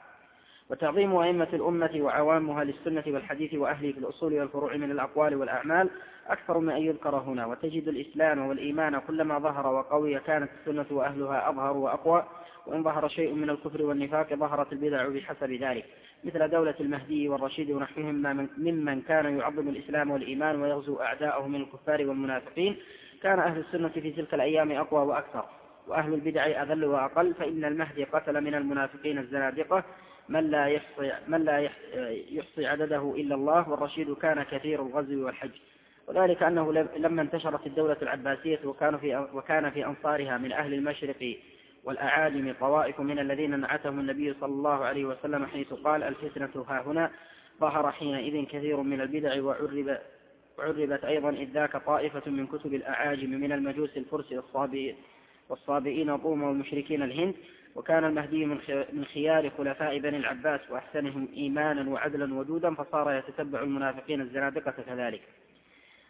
وتعظيم أئمة الأمة وعوامها للسنة والحديث وأهله في الأصول والفروع من الأقوال والأعمال أكثر من أن يذكر هنا وتجد الإسلام والإيمان كلما ظهر وقوي كانت السنة وأهلها أظهر وأقوى. وإن ظهر شيء من الكفر والنفاق ظهرت البدع بحسب ذلك. مثل دولة المهدي والرشيد ونحوهم ممن كان يعظم الإسلام والإيمان ويغزو أعداءه من الكفار والمنافقين. كان أهل السنة في تلك الأيام أقوى وأكثر. وأهل البدع أذل وأقل فإن المهدي قتل من المنافقين الزنادقة. من لا يحصي, من لا يحصي عدده إلا الله والرشيد كان كثير الغزو والحج. وذلك أنه لما انتشرت الدولة العباسية وكان في, وكان في أنصارها من أهل المشرق والأعاجم طوائف من الذين نعتهم النبي صلى الله عليه وسلم حيث قال الفتنة ها هنا. ظهر حينئذ كثير من البدع وعرب وعربت أيضا إذ ذاك طائفة من كتب الأعاجم من المجوس الفرس والصابئين طوم والمشركين الهند. وكان المهدي من خيار خلفاء بني العباس وأحسنهم إيمانا وعدلا وجودا فصار يتتبع المنافقين الزنادقة كذلك.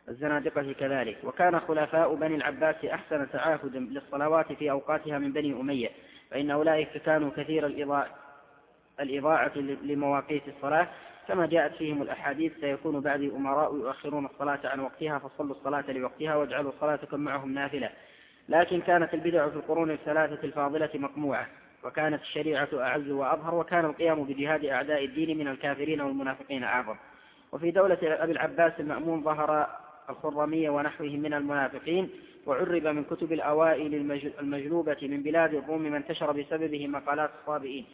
الزنادقة كذلك. وكان خلفاء بني العباس أحسن تعاهد للصلوات في أوقاتها من بني أمية فإن أولئك كانوا كثير الإضاعة لمواقيت الصلاة. كما جاءت فيهم الأحاديث سيكون بعد أمراء يؤخرون الصلاة عن وقتها فصلوا الصلاة لوقتها واجعلوا صلاتكم معهم نافلة. لكن كانت البدع في القرون الثلاثة الفاضلة مقموعة وكانت الشريعة أعز وأظهر وكان القيام بجهاد أعداء الدين من الكافرين والمنافقين أعظم. وفي دولة أبي العباس المأمون ظهر الخرمية ونحوهم من المنافقين وعرب من كتب الأوائل المجلوبة من بلاد الروم من انتشر بسببه مقالات الصابئين.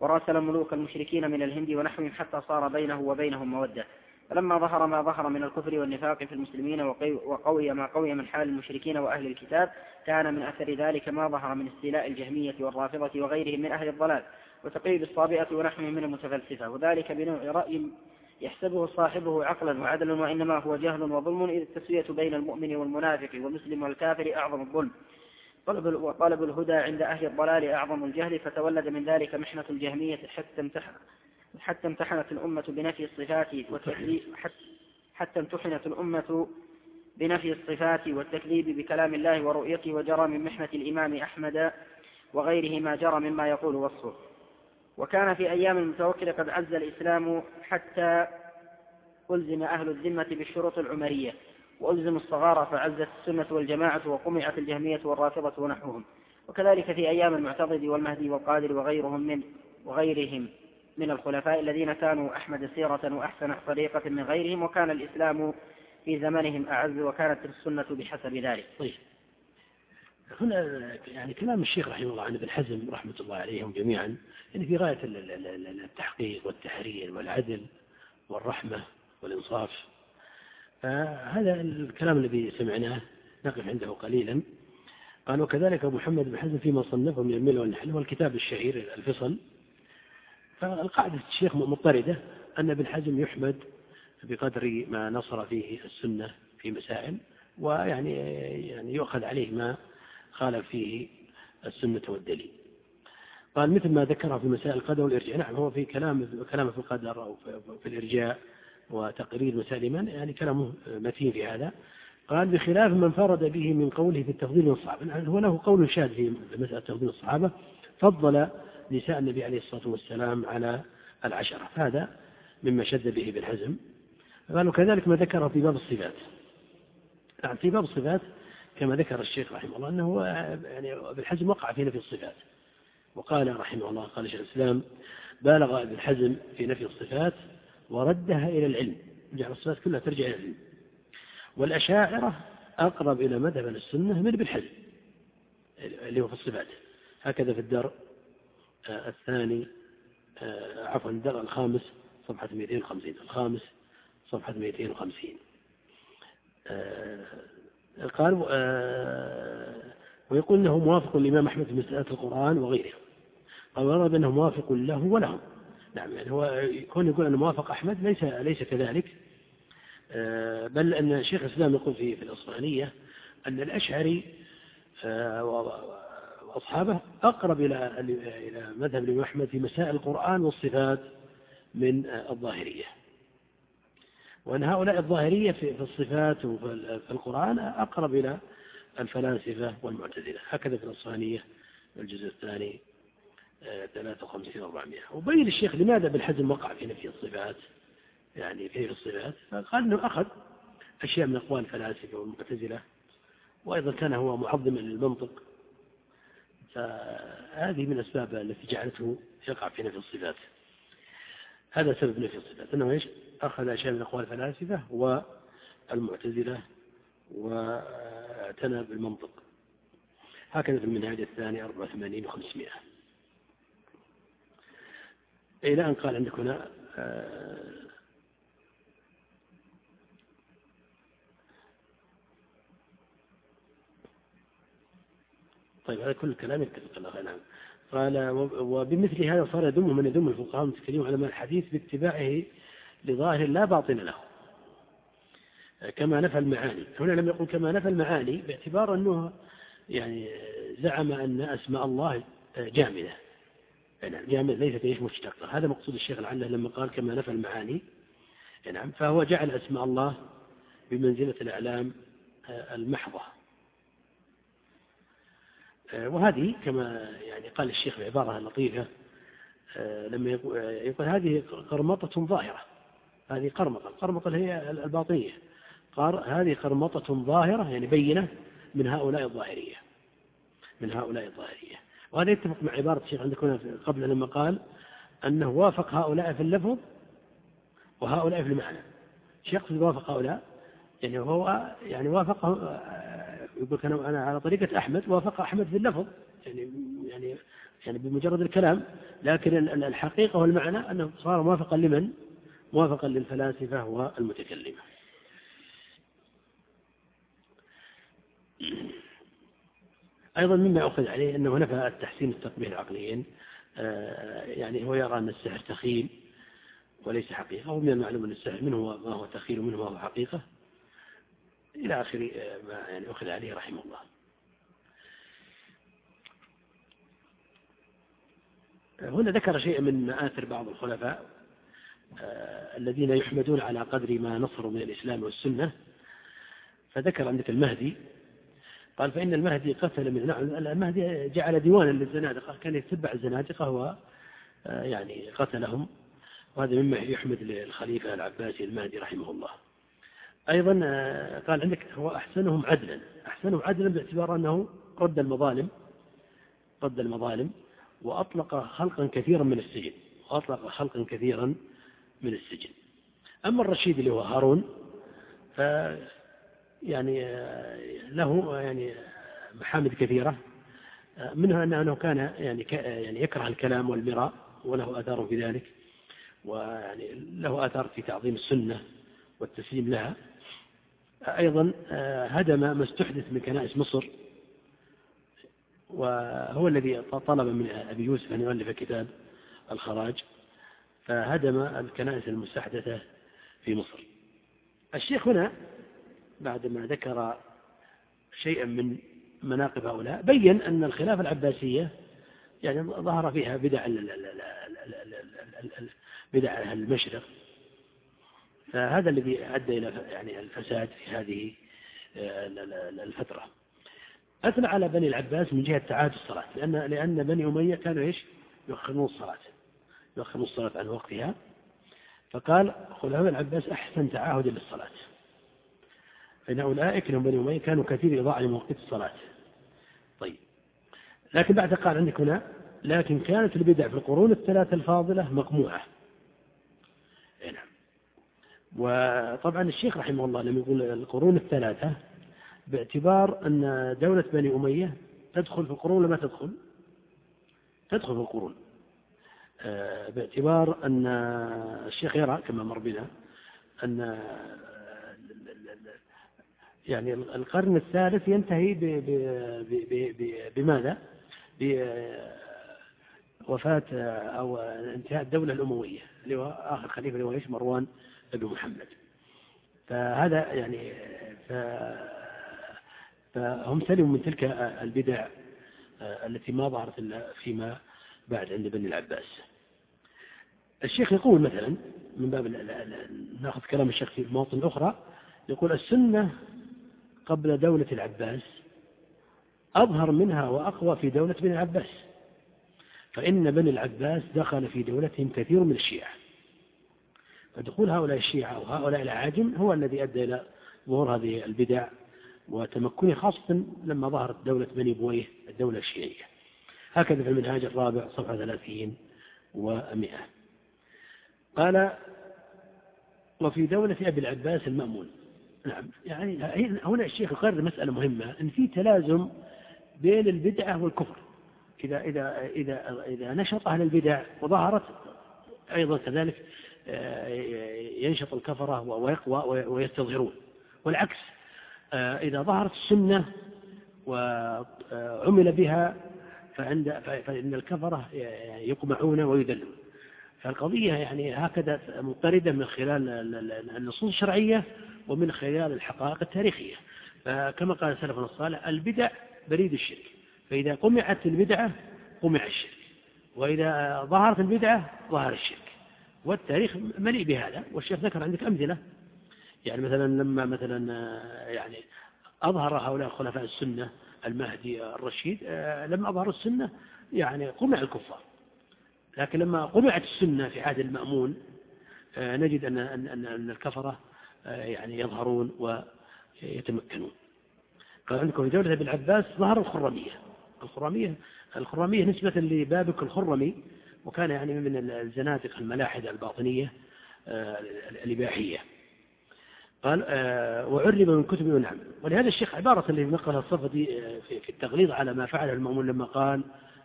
وراسل ملوك المشركين من الهند ونحوهم حتى صار بينه وبينهم مودة. فلما ظهر ما ظهر من الكفر والنفاق في المسلمين وقوي ما قوي من حال المشركين وأهل الكتاب كان من أثر ذلك ما ظهر من استيلاء الجهمية والرافضة وغيرهم من أهل الضلال. وتقييد الصابئة ونحوهم من المتفلسفة. وذلك بنوع رأي يحسبه صاحبه عقلا وعدلا وإنما هو جهل وظلم إذ التسوية بين المؤمن والمنافق والمسلم والكافر أعظم الظلم. طلب وطلب الهدى عند أهل الضلال أعظم الجهل فتولد من ذلك محنة الجهمية حتى امتحن حتى امتحنت الأمة بنفي الصفات والتكذيب حتى امتحنت الأمة بنفي الصفات والتكذيب بكلام الله ورؤيته وجرى من محنة الإمام أحمد وغيره ما جرى مما يقول وصفه. وكان في أيام المتوكلة قد عز الإسلام حتى ألزم أهل الذمة بالشروط العمرية وألزم الصغار فعزت السنة والجماعة وقمعت الجهمية والرافضة ونحوهم. وكذلك في أيام المعتضد والمهدي والقادر وغيرهم من وغيرهم من الخلفاء الذين كانوا أحمد سيرة وأحسن طريقة من غيرهم وكان الإسلام في زمنهم أعز وكانت السنة بحسب ذلك.
طيب. هنا يعني كلام الشيخ رحمه الله عن ابن حزم رحمة الله عليهم جميعا يعني في غاية التحقيق والتحرير والعدل والرحمة والإنصاف. فهذا الكلام الذي سمعناه نقف عنده قليلا. قال وكذلك أبو محمد بن حزم فيما صنفه من الملة والنحل والكتاب الشهير الفصل. فالقاعدة الشيخ مضطردة أن ابن حزم يحمد بقدر ما نصر فيه السنة في مسائل ويعني يعني يؤخذ عليه ما خالف فيه السنة والدليل. قال مثل ما ذكره في مسائل القدر والإرجاء. نعم هو في كلام كلامه في القدر أو في الإرجاء وتقرير مسائل الإيمان يعني كلامه متين في هذا. قال بخلاف من فرد به من قوله في التفضيل من الصحابة يعني هو له قول شاذ في مسألة تفضيل الصحابة. فضل نساء النبي عليه الصلاة والسلام على العشرة. هذا مما شد به ابن حزم. قال وكذلك ما ذكره في باب الصفات. نعم في باب الصفات كما ذكر الشيخ رحمه الله أنه يعني ابن حزم وقع في نفي الصفات. وقال رحمه الله قال شيخ الإسلام بالغ ابن حزم في نفي الصفات وردها إلى العلم. جعل الصفات كلها ترجع إلى العلم. والأشاعرة أقرب إلى مذهب السنة من ابن حزم اللي هو في الصفات. هكذا في الدر آه، الثاني آه، عفوا الدر الخامس صفحة 250 الخامس صفحة 250 آه، قال ويقول أنه موافق للإمام أحمد في مسألة القرآن وغيره قال ويرى بأنه موافق له ولهم. نعم يعني هو يكون يقول أنه موافق أحمد ليس ليس كذلك. آه، بل أن شيخ الإسلام يقول في في الأصفهانية أن الأشعري آه، وأصحابه أقرب إلى إلى مذهب الإمام أحمد في مسائل القرآن والصفات من الظاهرية. وأن هؤلاء الظاهرية في الصفات وفي القرآن أقرب إلى الفلاسفة والمعتزلة. هكذا في الأصفهانية الجزء الثاني 53 400 وبين الشيخ لماذا بالحزم وقع في نفي الصفات؟ يعني في الصفات؟ فقال إنه أخذ أشياء من أقوال الفلاسفة والمعتزلة وأيضا كان هو معظما للمنطق. فهذه من الأسباب التي جعلته يقع في نفي الصفات. هذا سبب نفي الصفات. إنه إيش؟ أخذ أشياء من أقوال الفلاسفة والمعتزلة واعتنى بالمنطق. هكذا في المنهاج الثاني 84 و500 إلى أن قال عندك هنا آه، طيب هذا كل الكلام يتفق الله نعم. قال وبمثل هذا صار يذم من يذم الفقهاء المتكلمون على الحديث باتباعه لظاهر لا باطن له. كما نفى المعاني. هنا لم يقل كما نفى المعاني باعتبار أنه يعني زعم أن أسماء الله جامدة. نعم جامدة ليست إيش مشتقة. هذا مقصود الشيخ العلة لما قال كما نفى المعاني. نعم فهو جعل أسماء الله بمنزلة الأعلام المحضة. آه، وهذه كما يعني قال الشيخ بعبارة لطيفة آه، لما يقول هذه قرمطة ظاهرة. هذه قرمطة. القرمطة هي الباطنية. قال هذه قرمطة ظاهرة يعني بينة من هؤلاء الظاهرية. من هؤلاء الظاهرية. وهذا يتفق مع عبارة الشيخ عندك هنا قبل لما قال أنه وافق هؤلاء في اللفظ وهؤلاء في المعنى. شيخ وافق هؤلاء؟ يعني هو يعني وافق يقول كان أنا على طريقة أحمد وافق أحمد في اللفظ. يعني يعني يعني بمجرد الكلام. لكن الحقيقة والمعنى أنه صار موافقا لمن؟ موافقا للفلاسفة والمتكلمة. أيضا مما أخذ عليه أنه نفى التحسين التقبيح العقليين آه، يعني هو يرى أن السحر تخيل وليس حقيقة ومن المعلوم أن السحر منه ما هو تخيل ومنه ما هو حقيقة إلى آخر ما يعني أخذ عليه رحمه الله هنا ذكر شيئا من مآثر بعض الخلفاء آه، الذين يحمدون على قدر ما نصروا من الإسلام والسنة. فذكر عندك المهدي قال فإن المهدي قتل من نعم المهدي جعل ديوانا للزنادقة كان يتبع الزنادقة و آه، يعني قتلهم. وهذا مما يحمد للخليفة العباسي المهدي رحمه الله. أيضا آه، قال عندك هو أحسنهم عدلا. أحسنهم عدلا باعتبار أنه رد المظالم رد المظالم وأطلق خلقا كثيرا من السجن وأطلق خلقا كثيرا من السجن. أما الرشيد اللي هو هارون يعني آه، له يعني محامد كثيرة منها أنه كان يعني يعني يكره الكلام والمراء وله آثار في ذلك ويعني له آثار في تعظيم السنة والتسليم لها. أيضا هدم ما استحدث من كنائس مصر وهو الذي طلب من أبي يوسف أن يؤلف كتاب الخراج. فهدم الكنائس المستحدثة في مصر الشيخ هنا بعدما ذكر شيئا من مناقب هؤلاء بين أن الخلافة العباسية يعني ظهر فيها بدع بدع المشرق فهذا الذي أدى إلى يعني الفساد في هذه الفترة أثنى على بني العباس من جهة تعاد الصلاة لأن لأن بني أمية كانوا إيش؟ يؤخرون الصلاة يؤخرون الصلاة عن وقتها فقال خلفاء العباس أحسن تعاهد للصلاة. فإن أولئك هم بني أمية كانوا كثير إضاعة لموقت الصلاة. طيب. لكن بعد قال عندك هنا لكن كانت البدع في القرون الثلاثة الفاضلة مقموعة. نعم. وطبعا الشيخ رحمه الله لما يقول القرون الثلاثة باعتبار أن دولة بني أمية تدخل في القرون ولا ما تدخل؟ تدخل في القرون. باعتبار أن الشيخ يرى كما مر بنا أن يعني القرن الثالث ينتهي بماذا؟ بوفاة أو انتهاء الدولة الأموية اللي هو آخر خليفة اللي هو إيش؟ مروان بن محمد. فهذا يعني فهم سلموا من تلك البدع التي ما ظهرت إلا فيما بعد عند بني العباس. الشيخ يقول مثلا من باب ناخذ كلام الشيخ في مواطن أخرى يقول السنة قبل دولة العباس أظهر منها وأقوى في دولة بني العباس. فإن بني العباس دخل في دولتهم كثير من الشيعة. فدخول هؤلاء الشيعة وهؤلاء العاجم هو الذي أدى إلى ظهور هذه البدع وتمكنه خاصة لما ظهرت دولة بني بويه الدولة الشيعية. هكذا في المنهاج الرابع صفحة ثلاثين ومئة. قال وفي دولة أبي العباس المأمون. نعم يعني هنا الشيخ يقرر مسألة مهمة أن في تلازم بين البدعة والكفر. إذا إذا إذا إذا نشط أهل البدع وظهرت أيضا كذلك آه، ينشط الكفرة ويقوى ويستظهرون. والعكس آه، إذا ظهرت السنة وعمل بها فعند فإن الكفرة يقمعون ويذلون. فالقضية يعني هكذا مضطردة من خلال النصوص الشرعية ومن خلال الحقائق التاريخية. فكما قال سلفنا الصالح البدع بريد الشرك. فإذا قمعت البدعة قمع الشرك. وإذا ظهرت البدعة ظهر الشرك. والتاريخ مليء بهذا. والشيخ ذكر عندك أمثلة. يعني مثلا لما مثلا يعني أظهر هؤلاء خلفاء السنة المهدي الرشيد لما أظهروا السنة يعني قمع الكفار. لكن لما قمعت السنة في عهد المأمون نجد أن أن أن الكفرة يعني يظهرون ويتمكنون. قال عندكم في دولة ابن العباس ظهر الخرمية. الخرمية الخرمية نسبة لبابك الخرمي وكان يعني من الزنادق الملاحدة الباطنية آه، الإباحية. قال آه، وعرب من كتب ونعم. ولهذا الشيخ عبارة اللي نقلها الصفدي آه، في التغليظ على ما فعله المأمون لما قال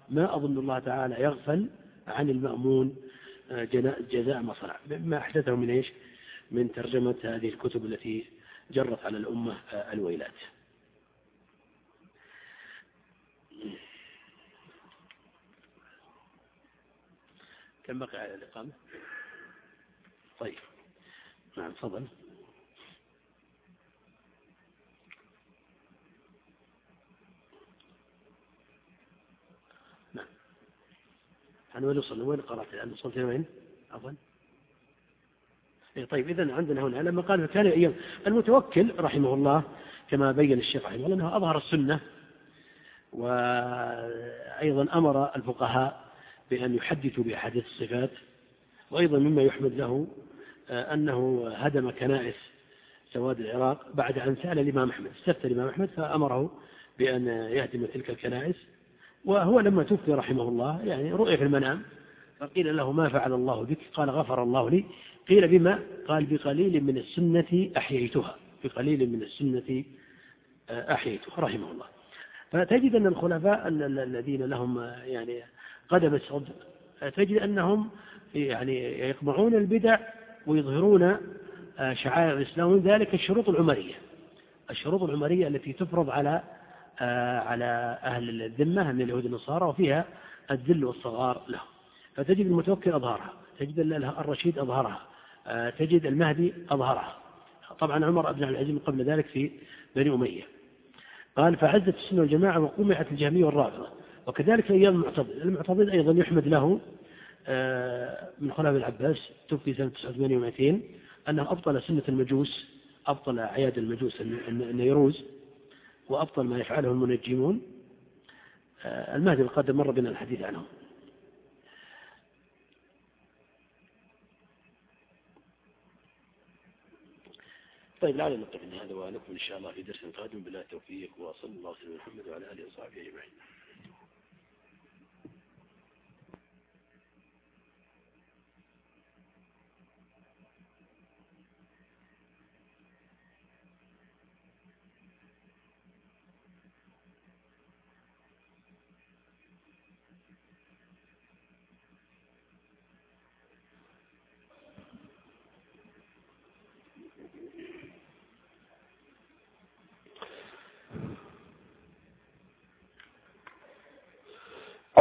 ما أظن الله تعالى يغفل عن المأمون جزاء ما صنع ما أحدثه من إيش؟ من ترجمة هذه الكتب التي جرت على الأمة الويلات. كم بقي على الإقامة؟ طيب. نعم تفضل نعم عن وين وصلنا وين قرأت؟ الآن وصلت وين؟ عفوا. إيه طيب إذا عندنا هنا لما قال كان أيام المتوكل رحمه الله كما بين الشيخ رحمه الله أنه أظهر السنة وأيضا أمر الفقهاء بأن يحدثوا بأحاديث الصفات وأيضا مما يحمد له آه، أنه هدم كنائس سواد العراق بعد أن سأل الإمام أحمد استفتى الإمام أحمد فأمره بأن يهدم تلك الكنائس وهو لما توفي رحمه الله يعني رؤية في المنام فقيل له ما فعل الله بك؟ قال غفر الله لي. قيل بما؟ قال بقليل من السنة أحييتها. بقليل من السنة آه، أحييتها رحمه الله. فتجد أن الخلفاء الذين لهم يعني قدم الصدر تجد أنهم يعني يقمعون البدع ويظهرون شعائر الإسلام ذلك الشروط العمرية. الشروط العمرية التي تفرض على على أهل الذمة من اليهود والنصارى وفيها الذل والصغار لهم. فتجد المتوكل أظهرها تجد الرشيد أظهرها تجد المهدي أظهرها. طبعا عمر بن عبد العزيز قبل ذلك في بني أمية. قال فعزت السنة والجماعة وقمعت الجهمية والرافضة. وكذلك أيام المعتضد المعتضد أيضا يحمد له آه، من خلافة العباس توفي سنة 982 أنه أبطل سنة المجوس أبطل أعياد المجوس النيروز. وأبطل ما يفعله المنجمون آه، المهدي القادم مر بنا الحديث عنه طيب لعلنا نقف هذا ونكمل إن شاء الله في درس قادم. بلا توفيق وصلى الله على آله وصحبه أجمعين.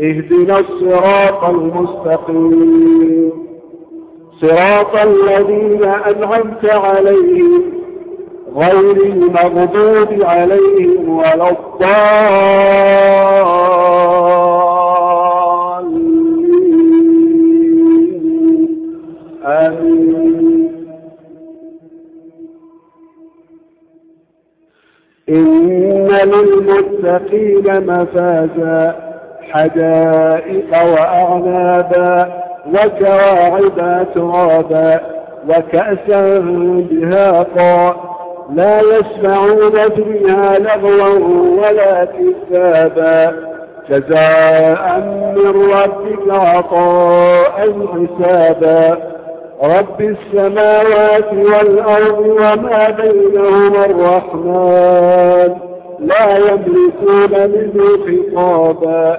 اهدنا الصراط المستقيم. صراط الذين أنعمت عليهم غير المغضوب عليهم ولا الضالين. آمين. إن للمتقين مفازا. حدائق وأعنابا وكواعب ترابا وكأسا بهاقا لا يسمعون فيها لغوا ولا كذابا جزاء من ربك عطاء حسابا رب السماوات والأرض وما بينهما الرحمن لا يملكون منه خطابا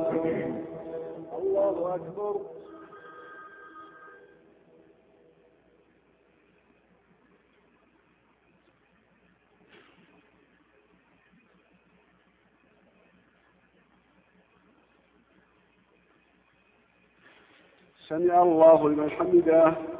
سمع الله لمن حمده.